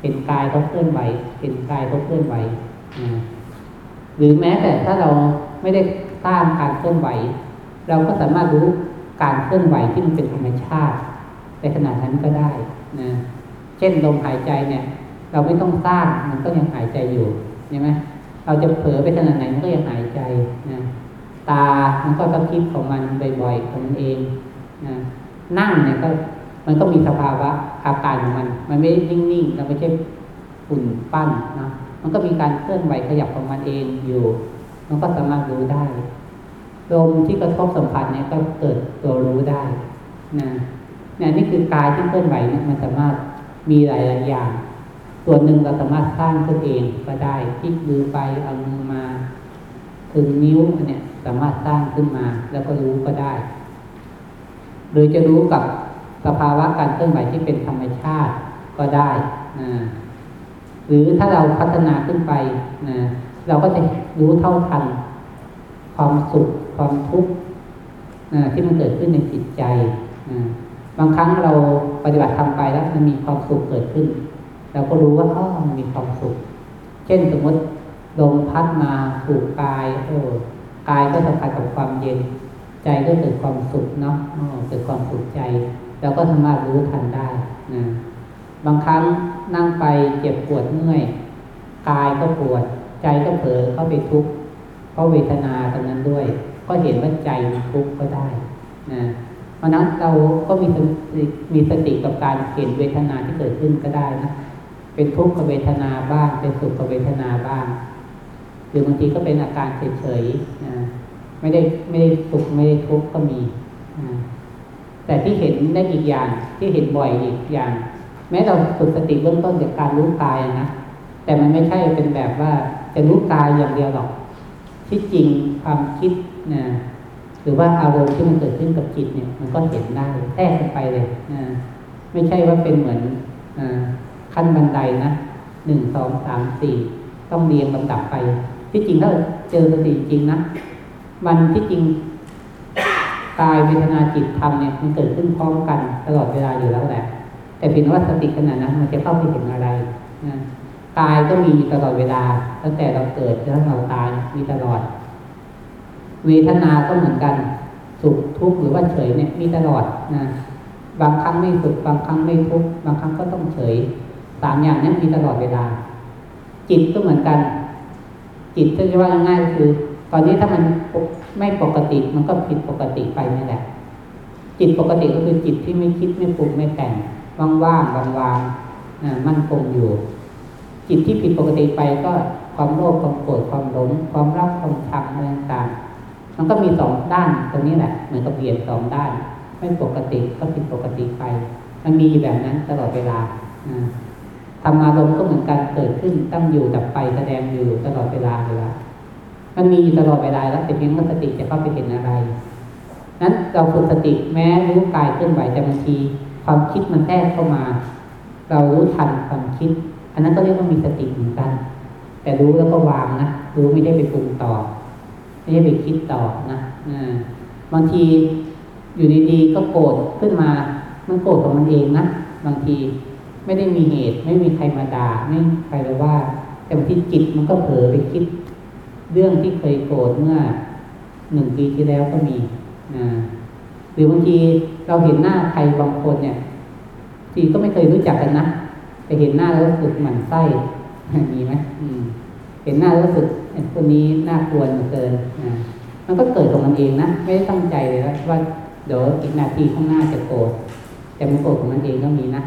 เห็นกายเขาเคลื่อนไหว เห็นกายเขาเคลื่อนไหวหรือแม้แต่ถ้าเราไม่ได้สร้างการเคลื่อนไหว เราก็สามารถรู้การเคลื่อนไหวที่มันเป็นธรรมชาติในขนาดนั้นก็ได้นะเช่นลมหายใจเนี่ย เราไม่ต้องสร้างมันก็ยังหายใจอยู่ใช่ไหม เราจะเผลอไปขนาดไหนมันก็ยังหายใจนะตา มันก็ต้องคิดของมันบ่อยๆของมันเองนะนั่งเนี่ยก็มันก็มีสภาวะอาการของมัน มันไม่นิ่งๆเราไม่ใช่ฝุ่นปั้นนะมันก็มีการเคลื่อนไหวขยับของมันเองอยู่ มันก็สามารถรู้ได้ลมที่กระทบสัมผัสเนี่ยก็เกิดตัวรู้ได้นะเนี่ยนี่คือกายที่เคลื่อนไหวเนี่ยมันสามารถมีหลายๆอย่าง ส่วนหนึ่งเราสามารถสร้างขึ้นเองก็ได้พลิกมือไปเอามือมาถึงนิ้วเนี่ยสามารถสร้างขึ้นมา แล้วก็รู้ก็ได้ หรือจะรู้กับสภาวะการเคลื่อนไหวที่เป็นธรรมชาติก็ได้นะหรือถ้าเราพัฒนาขึ้นไปนะเราก็จะรู้เท่าทัน ความสุขความทุกข์ที่มันเกิดขึ้นในจิตใจนะบางครั้งเราปฏิบัติทำไปแล้วมันมีความสุขเกิดขึ้น เราก็รู้ว่าอ๋อมันมีความสุข เช่นสมมติลมพัดมาถูกกายโอ้กายก็สัมผัสกับความเย็น ใจก็เกิดความสุขเนาะเกิดความสุขใจเราก็สามารถรู้ทันได้นะบางครั้งนั่งไปเจ็บปวดเมื่อยกายก็ปวด ใจก็เผลอเข้าไปทุกข์เพราะเวทนาตรงนั้นด้วย ก็เห็นว่าใจมันทุกข์ก็ได้นะเพราะนั้นเราก็มีมีสติกับการเห็นเวทนาที่เกิดขึ้นก็ได้นะ เป็นทุกขเวทนาบ้าง เป็นสุขเวทนาบ้าง หรือบางทีก็เป็นอาการเฉยๆนะไม่ได้ไม่ได้สุขไม่ได้ทุกข์ก็มีนะแต่ที่เห็นได้อีกอย่างที่เห็นบ่อยอีกอย่าง แม้เราฝึกสติเบื้องต้นจากการรู้กายนะแต่มันไม่ใช่เป็นแบบว่าจะรู้กายอย่างเดียวหรอก ที่จริงความคิดนะหรือว่าอารมณ์ที่มันเกิดขึ้นกับจิตเนี่ย มันก็เห็นได้แทรกไปเลยนะไม่ใช่ว่าเป็นเหมือน ขั้นบันไดนะหนึ่งสองสามสี่ต้องเรียงลำดับไป ที่จริงถ้าเจอสติจริงนะมันที่จริงกายเวทนาจิตธรรมเนี่ยมันเกิดขึ้นพร้อมกันตลอดเวลาอยู่แล้วแหละ แต่เพียงว่าสติขนาดนั้นมันจะเข้าไปเห็นอะไรนะกายก็มีตลอดเวลา ตั้งแต่เราเกิดจนเราตายมีตลอด เวทนาก็เหมือนกัน สุขทุกข์หรือว่าเฉยเนี่ยมีตลอดนะบางครั้งไม่สุขบางครั้งไม่ทุกข์บางครั้งก็ต้องเฉย สามอย่างนี้มีตลอดเวลา จิตก็เหมือนกัน จิตจะว่าง่ายก็คือ ตอนนี้ถ้ามันไม่ปกติมันก็ผิดปกติไปนี่แหละ จิตปกติก็คือจิตที่ไม่คิดไม่ปรุงไม่แต่งว่างๆวางๆมั่นคงอยู่ จิตที่ผิดปกติไปก็ความโลภความโกรธความหลงความรักความชังอะไรต่างๆมันก็มีสองด้านตรงนี้แหละเหมือนกับเหรียญสองด้าน ไม่ปกติก็ผิดปกติไป มันมีแบบนั้นตลอดเวลา ธรรมารมก็เหมือนกันเกิดขึ้นตั้งอยู่ดับไปแสดงอยู่ตลอดเวลาเลยละมันมีตลอดเวลาแล้วแต่เพียงว่าสติจะเข้าไปเห็นอะไร นั้นเราฝึกสติแม้รู้กายเคลื่อนไหวแต่บางที ความคิดมันแทรกเข้ามา เรารู้ทันความคิด อันนั้นก็เรียกว่ามีสติเหมือนกัน แต่รู้แล้วก็วางนะรู้ไม่ได้ไปปรุงต่อ ไม่ได้ไปคิดต่อนะบางทีอยู่ดีๆก็โกรธขึ้นมา มันโกรธของมันเองนะบางที ไม่ได้มีเหตุ ไม่มีใครมาด่าไม่ใครเลยว่า แต่บางทีจิตมันก็เผลอไปคิด เรื่องที่เคยโกรธเมื่อหนึ่งปีที่แล้วก็มีนะหรือบางทีเราเห็นหน้าใครบางคนเนี่ยทีก็ไม่เคยรู้จักกันนะแต่เห็นหน้าแล้วรู้สึกหมันไส้มีไหมเห็นหน้าแล้วรู้สึกคนนี้น่ากลัวเหลือเกินมันก็เกิดของมันเองนะไม่ได้ตั้งใจเลยว่าเดี๋ยวอีกนาทีข้างหน้าจะโกรธแต่มันโกรธของมันเองก็มีนะ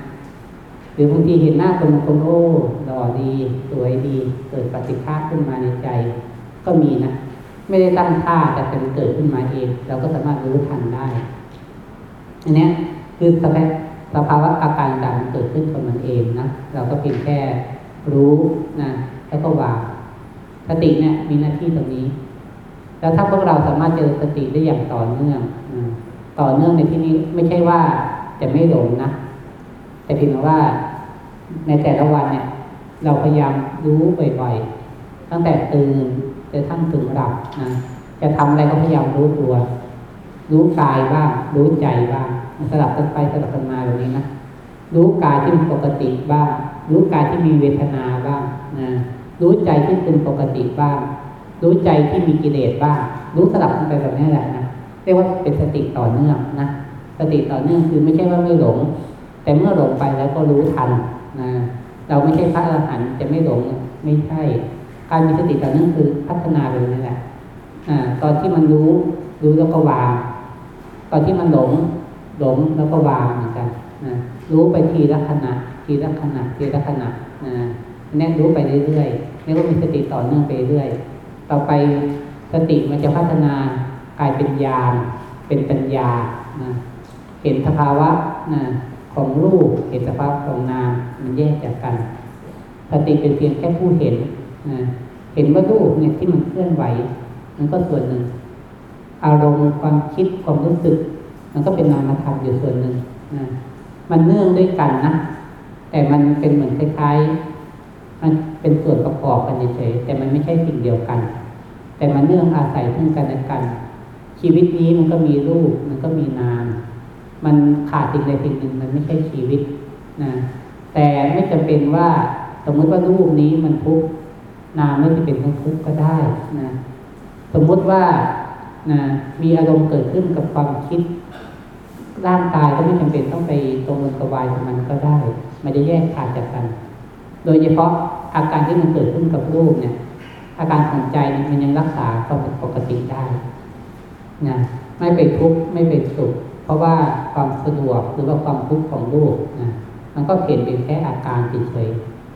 หรือบางทีเห็นหน้าคนคนโอ้หล่อดี สวยดี เกิดปฏิภาขึ้นมาในใจ ก็มีนะ ไม่ได้ตั้งท่าแต่เป็นเกิดขึ้นมาเอง เราก็สามารถรู้ทันได้ อันนี้คือสภาพสภาวะอาการต่างเกิดขึ้นของมันเองนะเราก็เพียงแค่รู้นะแล้วก็วางสติเนี่ยมีหน้าที่ตรงนี้ แล้วถ้าพวกเราสามารถเจอสติได้อย่างต่อเนื่องต่อเนื่องในที่นี้ไม่ใช่ว่าจะไม่หลงนะแต่เพียงว่า ในแต่ละวันเนี่ย เราพยายามรู้บ่อยๆ ตั้งแต่ตื่นจะทั้งถึงหลับนะจะทำอะไรก็พยายามรู้ตัว รู้กายบ้าง รู้ใจบ้างสลับกันไปสลับกันมาแบบนี้นะรู้กายที่เป็นปกติบ้าง รู้กายที่มีเวทนาบ้างนะรู้ใจที่เป็นปกติบ้าง รู้ใจที่มีกิเลสบ้าง รู้สลับกันไปแบบนี้แหละนะเรียกว่าเป็นสติต่อเนื่องนะสติต่อเนื่องคือไม่ใช่ว่าไม่หลง แต่เมื่อหลงไปแล้วก็รู้ทัน เราไม่ใช่พระอรหันต์จะไม่หลงไม่ใช่ การมีสติต่อเนื่องคือพัฒนาไปนั่นแหละตอนที่มันรู้รู้แล้วก็วาง ตอนที่มันหลงหลงแล้วก็วางเหมือนกันนะรู้ไปทีละขณะทีละขณะทีละขณะนะนี่รู้ไปเรื่อยๆนี่ก็มีสติต่อเนื่องไปเรื่อยต่อไปสติมันจะพัฒนากลายเป็นญาณเป็นปัญญานะเห็นสภาวะนะของรูปเห็นสภาพของนาม มันแยกจากกันสติเป็นเพียงแค่ผู้เห็นนะเห็นว่ารูปเนี่ยที่มันเคลื่อนไหว มันก็ส่วนหนึ่ง อารมณ์ความคิดความรู้สึก มันก็เป็นนามธรรมอยู่ส่วนหนึ่งนะมันเนื่องด้วยกันนะแต่มันเป็นเหมือนคล้ายๆ มันเป็นส่วนประกอบกันเฉยๆแต่มันไม่ใช่สิ่งเดียวกัน แต่มันเนื่องอาศัยซึ่งกันและกัน ชีวิตนี้มันก็มีรูป มันก็มีนาม มันขาดสิ่งใดสิ่งหนึ่ง มันไม่ใช่ชีวิตนะ แต่ไม่จำเป็นว่าสมมติว่ารูปนี้มันทุกนามไม่จะเป็นทั้งทุกก็ได้นะสมมติว่านะมีอารมณ์เกิดขึ้นกับความคิด ร่างกายก็ไม่จำเป็นต้องไปตรงกระวายของมันก็ได้ มันจะแยกขาดจากกัน โดยเฉพาะอาการที่มันเกิดขึ้นกับรูปเนี่ย อาการของใจนมันยังรักษาความเป็นปกติได้นะไม่ไปทุกข์ไม่ไปสุขเพราะว่าความสะดวกหรือว่าความทุกข์ของรูปนะ มันก็เปลี่ยนเป็นแค่อาการเฉย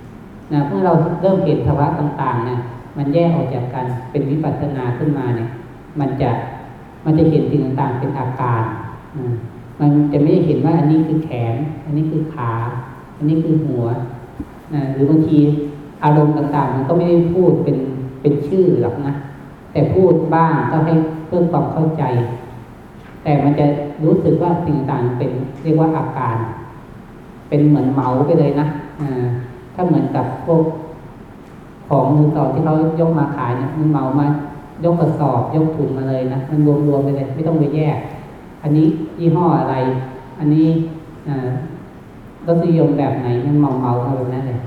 ๆนะเมื่อเราเริ่มเห็นภาวะต่างๆนะมันแยกออกจากกันเป็นวิปัสสนาขึ้นมาเนี่ย มันจะมันจะเห็นสิ่งต่างๆเป็นอาการมันจะไม่ได้เห็นว่าอันนี้คือแขน อันนี้คือขา อันนี้คือหัวนะหรือบางทีอารมณ์ต่างๆ มันก็ไม่ได้พูดเป็นเป็นชื่อหรอกนะ แต่พูดบ้างก็ให้เพิ่มความเข้าใจ แต่มันจะรู้สึกว่าสิ่งต่างเป็นเรียกว่าอาการ เป็นเหมือนเมาไปเลยนะถ้าเหมือนกับพวกของมือสองที่เขายกมาขายเนี่ยมันเมามายกกระสอบยกถุงมาเลยนะมันรวมๆไปเลย ไม่ต้องไปแยก อันนี้ยี่ห้ออะไร อันนี้รสนิยมแบบไหนมันเมาเมาแบบนั้นเลย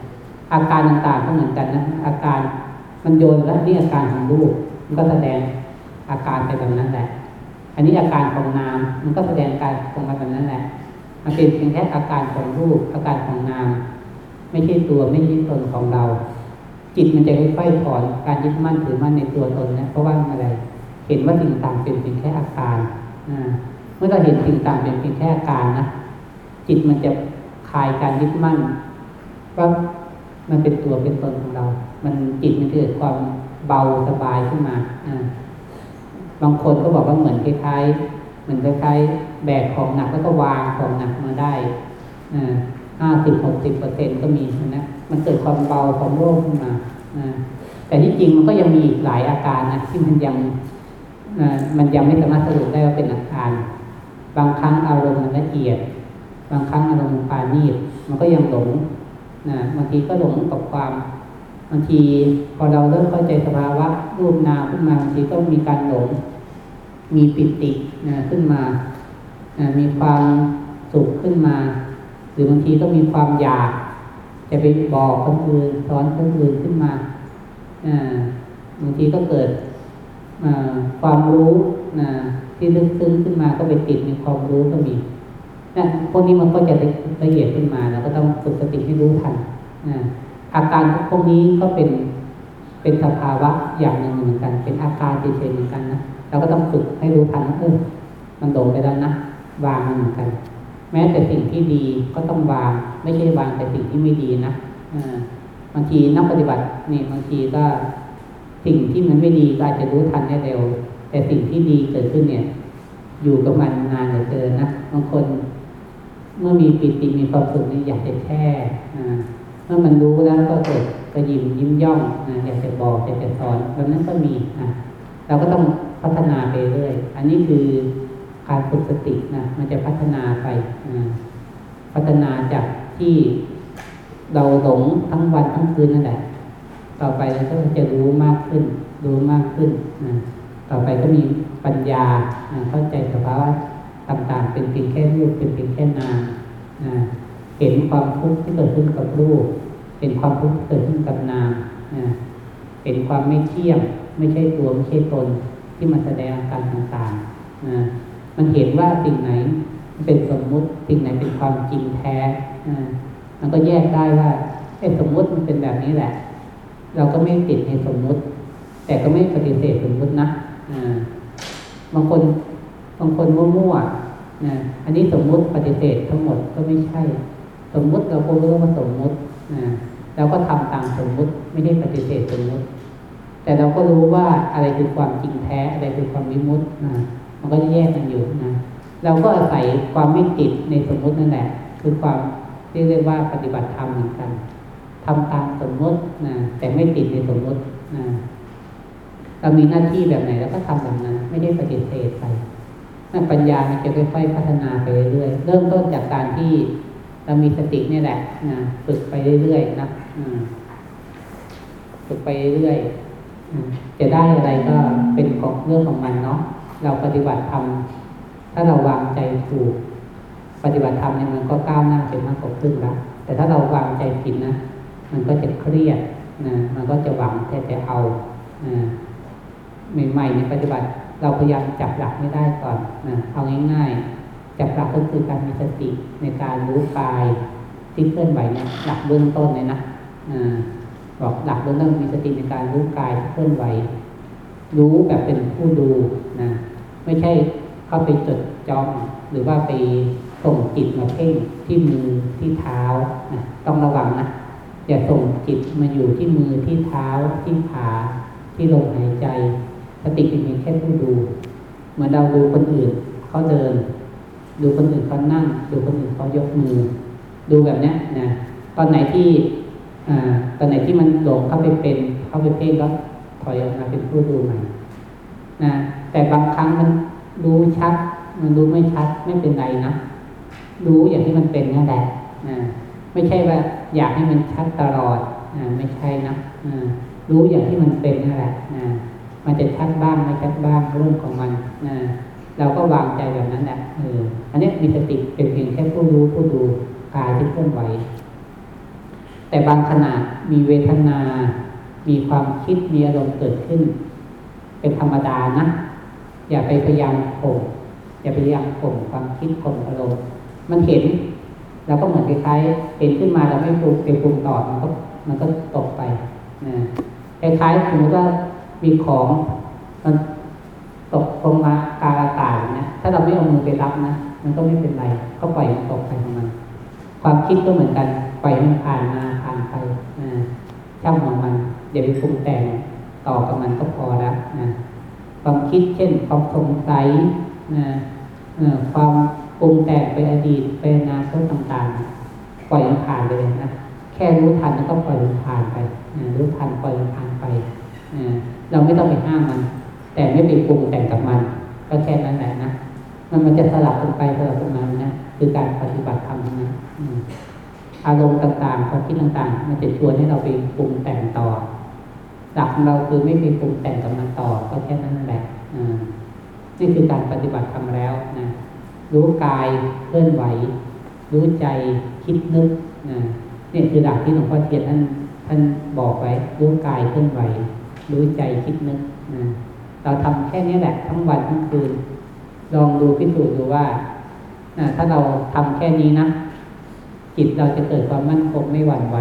อาการต่างๆก็เหมือนกันนะอาการมันโยนแล้วนี่อาการของรูปมันก็แสดงอาการไปแบบนั้นแหละ อันนี้อาการของนามมันก็แสดงการของมันแบบนั้นแหละ มันเป็นเพียงแค่อาการของรูปอาการของนาม ไม่ใช่ตัวไม่ใช่ตนของเรา จิตมันจะค่อยๆถอนการยึดมั่นถือมั่นในตัวตนนะเพราะว่าอะไร เห็นว่าสิ่งต่างเป็นเพียงแค่อาการเมื่อเราเห็นสิ่งต่างเป็นเพียงแค่อาการนะจิตมันจะคลายการยึดมั่นว่ามันเป็นตัวเป็นตนของเรา มันจิตมันเกิดความเบาสบายขึ้นมาบางคนก็บอกว่าเหมือนคล้ายๆ มือนคล้ายๆแบกของหนักแล้วก็วางของหนักมาได้ห้าสิบหกสิบเปอร์เซ็นก็มีนะมันเกิดความเบาความโล่งขึ้นมาแต่ที่จริงมันก็ยังมีอีกหลายอาการนะที่มันยังมันยังไม่สามารถสรุปได้ว่าเป็นอาการ บางครั้งอารมณ์มันละเอียด บางครั้งอารมณ์ปานีตมันก็ยังหลงนะบางทีก็หลงกับความบางทีพอเราเริ่มเข้าใจสภาวะรูปนามขึ้นมาบางทีก็มีการหลง มีปิตินะขึ้นมานะมีความสุขขึ้นมา หรือบางทีก็มีความอยาก จะไปบอกคนอื่นสอนคนอื่นขึ้นมาบางทีก็เกิดความรู้นะที่ลึกซึ้งขึ้นมาก็ไปติดในความรู้ก็มีนะพวกนี้มันก็จะละเอียดขึ้นมาแล้วก็ต้องฝึกสติให้รู้ทันนะอาการพวกนี้ก็เป็นเป็นสภาวะอย่างหนึ่งเหมือนกัน เป็นอาการเฉยๆเหมือนกันนะ เราก็ต้องฝึกให้รู้ทันว่าเออมันโดนไปแล้วนะวางมันเหมือนกัน แม้แต่สิ่งที่ดีก็ต้องวาง ไม่ใช่วางแต่สิ่งที่ไม่ดีนะบางทีนักปฏิบัตินี่บางทีก็สิ่งที่มันไม่ดีก็อาจจะรู้ทันได้เร็ว แต่สิ่งที่ดีเกิดขึ้นเนี่ย อยู่กับมันนานเหลือเกินนะบางคน เมื่อมีปิติมีความสุขนี่อยากจะแช่เมื่อมันรู้แล้วก็เกิดกระยิมยิ้มย่องนะอยากจะบอกอยากจะสอนแบบนั้นก็มีนะเราก็ต้อง พัฒนาไปเรื่อยอันนี้คือการฝึกสตินะมันจะพัฒนาไปนะพัฒนาจากที่เราหลงทั้งวันทั้งคืนนั่นแหละ ต่อไปเราก็จะรู้มากขึ้น รู้มากขึ้นนะต่อไปก็มีปัญญาเข้าใจสภาวะต่างๆ เป็นเพียงแค่รูปเป็นเพียงแค่นามนะเห็นความทุกข์ที่เกิดขึ้นกับรูป เห็นความทุกข์ที่เกิดขึ้นกับนามนะเห็นความไม่เที่ยง ไม่ใช่ตัวไม่ใช่ตน ที่มันแสดงอาการต่างๆนะมันเห็นว่าสิ่งไหนเป็นสมมุติสิ่งไหนเป็นความจริงแท้นะมันก็แยกได้ว่าไอ้สมมุติมันเป็นแบบนี้แหละ เราก็ไม่ติดในสมมุติ แต่ก็ไม่ปฏิเสธสมมุตินะบางคนบางคนมั่วๆนะอันนี้สมมุติปฏิเสธทั้งหมดก็ไม่ใช่ สมมุติเราก็รู้ว่าสมมุตินะเราก็ทำตามสมมุติไม่ได้ปฏิเสธสมมุติ แต่เราก็รู้ว่าอะไรคือความจริงแท้อะไรคือความวิมุตตินะมันก็จะแยกกันอยู่นะเราก็อาศัยความไม่ติดในสมมุตินั่นแหละ คือความเรียกว่าปฏิบัติธรรมเหมือนกันทำตามสมมุตินะแต่ไม่ติดในสมมุตินะเรามีหน้าที่แบบไหนแล้วก็ทำแบบนั้น ไม่ได้ปฏิเสธไปนั่นปัญญามันจะค่อยๆพัฒนาไปเรื่อยๆเริ่มต้นจากการที่เรามีสตินี่แหละนะฝึกไปเรื่อยๆนะฝึกไปเรื่อยๆ จะได้อะไรก็เป็นของเรื่องของมันเนาะเราปฏิบัติทำถ้าเราวางใจถูก ปฏิบัติธรรมเนี่ยมันก็ก้าวหน้าเป็นมากกว่าครึ่งล้วแต่ถ้าเราวางใจผิดนะมันก็จะเครียดนะมันก็จะหวังแต่จะเอาใหม่ๆในปฏิบัติ เราพยายามจับหลักไม่ได้ก่อนนะเอาง่ายๆ จับหลักก็คือการมีสติในการรู้กายที่เคลื่อนไหวเนี่ยหลักเบื้องต้นเลยนะบ บอกหลักเรื่องมีสติในการรู้กายเคลื่อนไหว รู้แบบเป็นผู้ดูนะไม่ใช่เข้าไปจดจ้องหรือว่าไปส่งจิตมาเพ่งที่มือที่เท้านะต้องระวังนะอย่าส่งจิตมาอยู่ที่มือที่เท้าที่ขาที่ลมหายใจ สติเป็นเพียงแค่ผู้ดู เหมือนเราดูคนอื่นเขาเดิน ดูคนอื่นเขานั่ง ดูคนอื่นเขายกมือ ดูแบบนี้นะตอนไหนที่ ตอนไหนที่มันหลงเข้าไปเป็นเข้าไปเพ่งก็ถอยออกมาเป็นผู้ดูใหม่นะแต่บางครั้งมันรู้ชัด มันรู้ไม่ชัดไม่เป็นไรนะรู้อย่างที่มันเป็นนั่นแหละนะไม่ใช่ว่าอยากให้มันชัดตลอดนะไม่ใช่นะรู้อย่างที่มันเป็นนั่นแหละนะมันจะชัดบ้างไม่ชัดบ้างเรื่องของมันนะเราก็วางใจแบบนั้นแหละเอออันนี้มีสติเป็นเพียงแค่ผู้รู้ผู้ดูกายที่เคลื่อนไหว แต่บางขณะมีเวทนา มีความคิด มีอารมณ์เกิดขึ้น เป็นธรรมดานะ อย่าไปพยายามข่มอย่าพยายามข่มความคิดข่มอารมณ์มันเห็นเราก็เหมือนคล้ายๆเห็นขึ้นมาเราไม่ปรุงไปปรุงต่อมันก็มันก็ตกไปนะคล้ายๆสมมติว่ามีของมันตกลงมากลางอากาศนะถ้าเราไม่เอามือไปรับนะมันก็ไม่เป็นไร ก็ปล่อยมันตกไปของมัน ความคิดก็เหมือนกัน ปล่อยมันผ่านมาผ่านไปนะช่างของมันอย่าไปปรุงแต่งต่อกับมันก็พอแล้วนะความคิดเช่นความสงสัยนะความปรุงแต่งไปอดีตไปอนาคตต่างๆ ปล่อยมันผ่านไปเลยนะแค่รู้ทันแล้วก็ปล่อยมันผ่านไปนะรู้ทันปล่อยมันผ่านไปนะเราไม่ต้องไปห้ามมัน แต่ไม่ไปปรุงแต่งกับมัน ก็แค่นั้นแหละนะมันมันจะสลับกันไปสลับกันมานะคือการปฏิบัติธรรมนะ อารมณ์ต่างๆความคิดต่างๆ มันจะชวนให้เราไปปรุงแต่งต่อ หลักของเราคือไม่ไปปรุงแต่งกับมันต่อ ก็แค่นั้นแหละนี่คือการปฏิบัติทำแล้วนะรู้กายเคลื่อนไหว รู้ใจคิดนึกนะนี่คือหลักที่หลวงพ่อเทียนท่านท่านบอกไว้ รู้กายเคลื่อนไหว รู้ใจคิดนึกนะเราทำแค่นี้แหละทั้งวันทั้งคืน ลองดูพิสูจน์ดูว่าถ้าเราทำแค่นี้นะ จิตเราจะเกิดความมั่นคงไม่หวั่นไหว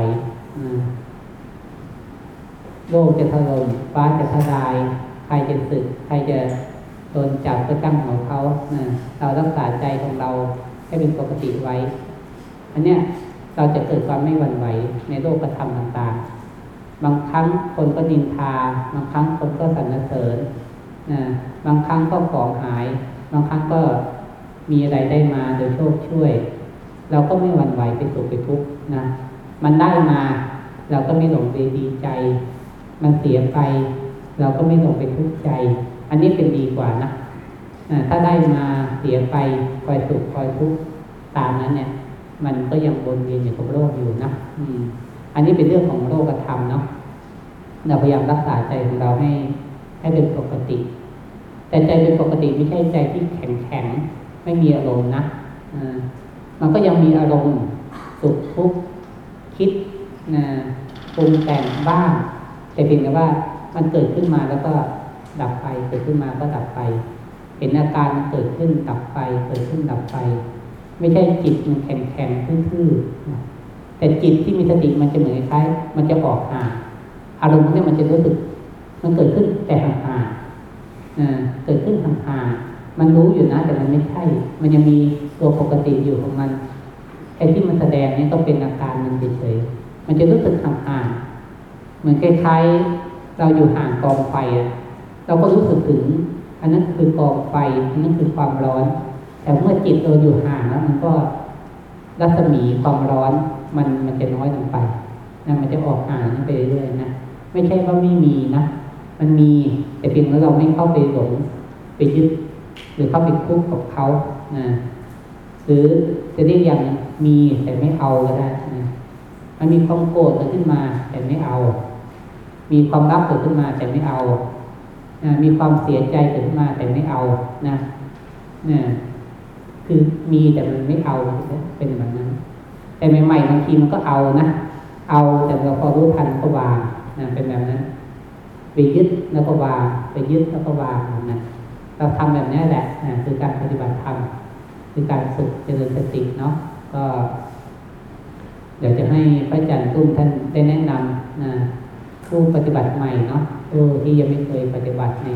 โลกจะถล่มฟ้าจะทลาย ใครจะสึก ใครจะโดนจับก็ตั้งของเขาเรารักษาใจของเราให้เป็นปกติไว้ อันเนี้ยเราจะเกิดความไม่หวั่นไหวในโลกธรรมต่างๆ บางครั้งคนก็นินทา บางครั้งคนก็สรรเสริญบางครั้งก็ของหาย บางครั้งก็มีอะไรได้มาโดยโชคช่วย เราก็ไม่หวั่นไหวไปสุขไปทุกข์นะ มันได้มา เราก็ไม่หลงไปดีใจ มันเสียไป เราก็ไม่หลงไปทุกข์ใจ อันนี้เป็นดีกว่านะถ้าได้มาเสียไปคอยสุขคอยทุกข์ตามนั้นเนี่ย มันก็ยังวนเวียนอยู่กับโลกอยู่นะอืม อันนี้เป็นเรื่องของโลกธรรมเนาะเราพยายามรักษาใจของเราให้ให้เป็นปกติ แต่ใจเป็นปกติไม่ใช่ใจที่แข็งแข็งไม่มีอารมณ์นะ มันก็ยังมีอารมณ์สุขทุกข์คิดนะปรุงแต่งบ้างแต่เพียงแต่ว่ามันเกิดขึ้นมาแล้วก็ดับไป เกิดขึ้นมาก็ดับไป เห็นอาการมันเกิดขึ้นดับไป เกิดขึ้นดับไป ไม่ใช่จิตมันแข็งแข็งทื่อๆแต่จิตที่มีสติมันจะเหมือนคล้ายมันจะออกห่างอารมณ์นี้มันจะรู้สึก มันเกิดขึ้นแต่ห่างๆเกิดขึ้นห่างๆ มันรู้อยู่นะแต่มันไม่ใช่ มันยังมีตัวปกติอยู่ของมันไอ้ที่มันแสดงนี่ก็เป็นอาการมันเฉยๆมันจะรู้สึกห่างๆเหมือนคล้ายๆเราอยู่ห่างกองไฟอะเราก็รู้สึกถึง อันนั้นคือกองไฟอันนั้นคือความร้อน แต่เมื่อจิตเราอยู่ห่างแล้วมันก็รัศมีความร้อน มันมันจะน้อยลงไปนะมันจะออกห่างไปเรื่อยๆนะไม่ใช่ว่าไม่มีนะมันมีแต่เพียงว่าเราไม่เข้าไปหลงไปยึด รือเข้าไปคุกกับเขานะหรือจะเรียกอย่างมีแต่ไม่เอาก็ได้นะมันมีความโกรธเกิดขึ้นมา แต่ไม่เอา มีความรักเกิดขึ้นมาแต่ไม่เอานะมีความเสียใจเกิดขึ้นมาแต่ไม่เอานะนะคือมีแต่มันไม่เอาเป็นแบบนั้น แต่ใหม่ๆบางทีมันก็เอานะเอาแต่เราพอรู้ทันก็วางนะเป็นแบบนั้นไปยึดแล้วก็วางไปยึดแล้วก็วางนะ เราทำแบบนี้แหละนะคือการปฏิบัติธรรมคือการฝึกเจริญสติเนาะก็อยากจะให้พระอาจารย์ตุ้มท่านได้แนะนำนะผู้ปฏิบัติใหม่เนาะผู้ที่ยังไม่เคยปฏิบัติใน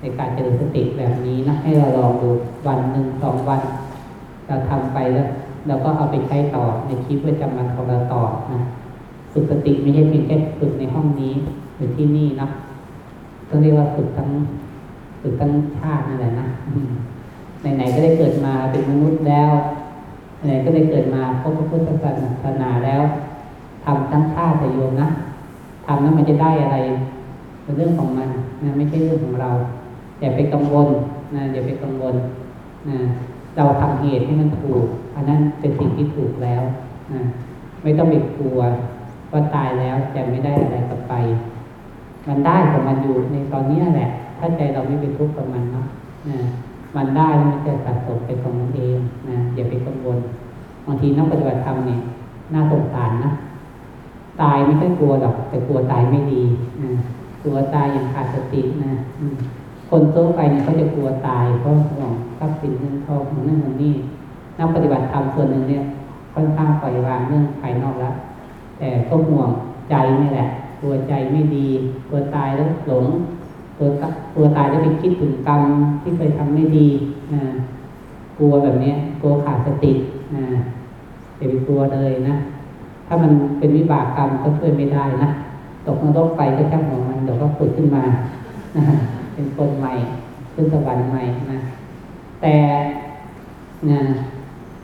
ในการเจริญสติแบบนี้นะให้เราลองดูวันหนึ่งสองวัน เราทำไปแล้วเราก็เอาไปใช้ต่อในชีวิตประจำวันของเราต่อนะฝึกสติไม่ใช่เพียงแค่ฝึกในห้องนี้หรือที่นี่นะต้องเรียกว่าฝึกทั้ง ฝึกทั้งชาตินั่นแหละนะไหนๆก็ได้เกิดมาเป็นมนุษย์แล้วไหนๆก็ได้เกิดมาพบพระพุทธศาสนาแล้วทำทั้งชาติแต่โยมนะทำแล้วมันจะได้อะไรเป็นเรื่องของมันนะไม่ใช่เรื่องของเราอย่าไปกังวลนะอย่าไปกังวลนะเราทำเหตุให้มันถูก อันนั้นเป็นสิ่งที่ถูกแล้วนะไม่ต้องไปกลัวว่าตายแล้วจะไม่ได้อะไรกลับไป มันได้ของมันอยู่ในตอนนี้แหละ ถ้าใจเราไม่ไปทุกข์กับมันเนาะนะมันได้แล้วมันจะสะสมไปของมันเองนะอย่าไปกังวลบางทีนักปฏิบัติธรรมเนี่ยน่าสงสารนะตายไม่ใช่กลัวหรอก แต่กลัวตายไม่ดีนะกลัวตายอย่างขาดสตินะคนทั่วไปเนี่ยเขาจะกลัวตายเพราะห่วงทรัพย์สินเงินทองของนั่นของนี่นักปฏิบัติธรรมส่วนหนึ่งเนี่ย ค่อนข้างปล่อยวางเรื่องภายนอกแล้วแต่ก็ห่วงใจนี่แหละกลัวใจไม่ดีกลัวตายแล้วหลง กลัวตกลัวตายแล้วไปคิดถึงกรรมที่เคยทำไม่ดีนะกลัวแบบเนี้ยกลัวขาดสตินะอย่าไปกลัวเลยนะถ้ามันเป็นวิบากกรรมก็ช่วยไม่ได้นะตกนรกไปก็ช่างของมันเดี๋ยวก็ผุดขึ้นมานะเป็นคนใหม่ขึ้นสวรรค์ใหม่นะแต่นะ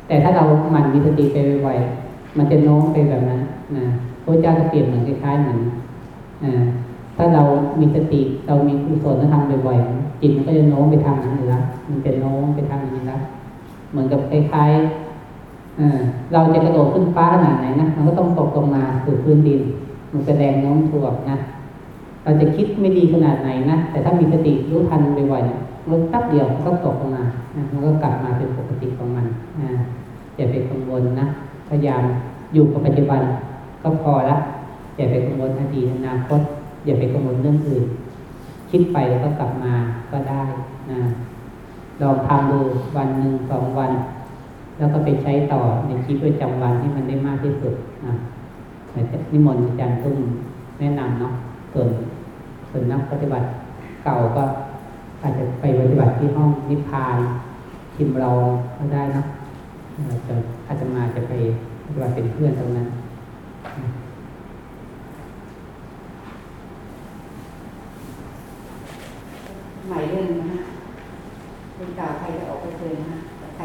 แต่ถ้าเราหมั่นมีสติไปบ่อยๆมันจะโน้มไปแบบนั้นนะพระเจ้าจะเปลี่ยนเหมือนคล้ายๆเหมือนอ่า ถ้าเรามีสติเรามีกุศลธรรมบ่อยๆจิตมันก็จะโน้มไปทางนั้นอยู่แล้วมันจะโน้มไปทางนี้ล้วเหมือนกับคล้ายๆเราจะกระโดดขึ้นฟ้าขนาดไหนนะมันก็ต้องตกลงมาสู่พื้นดิน มันแสดงโน้มถ่วงนะเราจะคิดไม่ดีขนาดไหนนะแต่ถ้ามีสติรู้ทันบ่อยๆเนี่ยมันแป๊บเดียวมันก็ตกลงมานะมันก็กลับมาเป็นปกติของมันนะอย่าไปกังวลนะพยายามอยู่กับปัจจุบันก็พอละอย่าไปกังวลอดีตอนาคต อย่าไปกังวลเรื่องอื่น คิดไปแล้วก็กลับมาก็ได้นะลองทำดูวันหนึ่งสองวัน แล้วก็ไปใช้ต่อในชีวิตประจำวันที่มันได้มากที่สุดนะนิมนต์อาจารย์ตุ้มแนะนำเนาะส่วนส่วนนักปฏิบัติเก่าก็อาจจะไปปฏิบัติที่ห้องนิพพานชิมเราก็ได้นะอาจจะอาจจะมาจะไปปฏิบัติเป็นเพื่อนตรงนั้น ใหม่เรื่องนะฮะเป็นกล่าวใครจะออกไปเลยนะใคร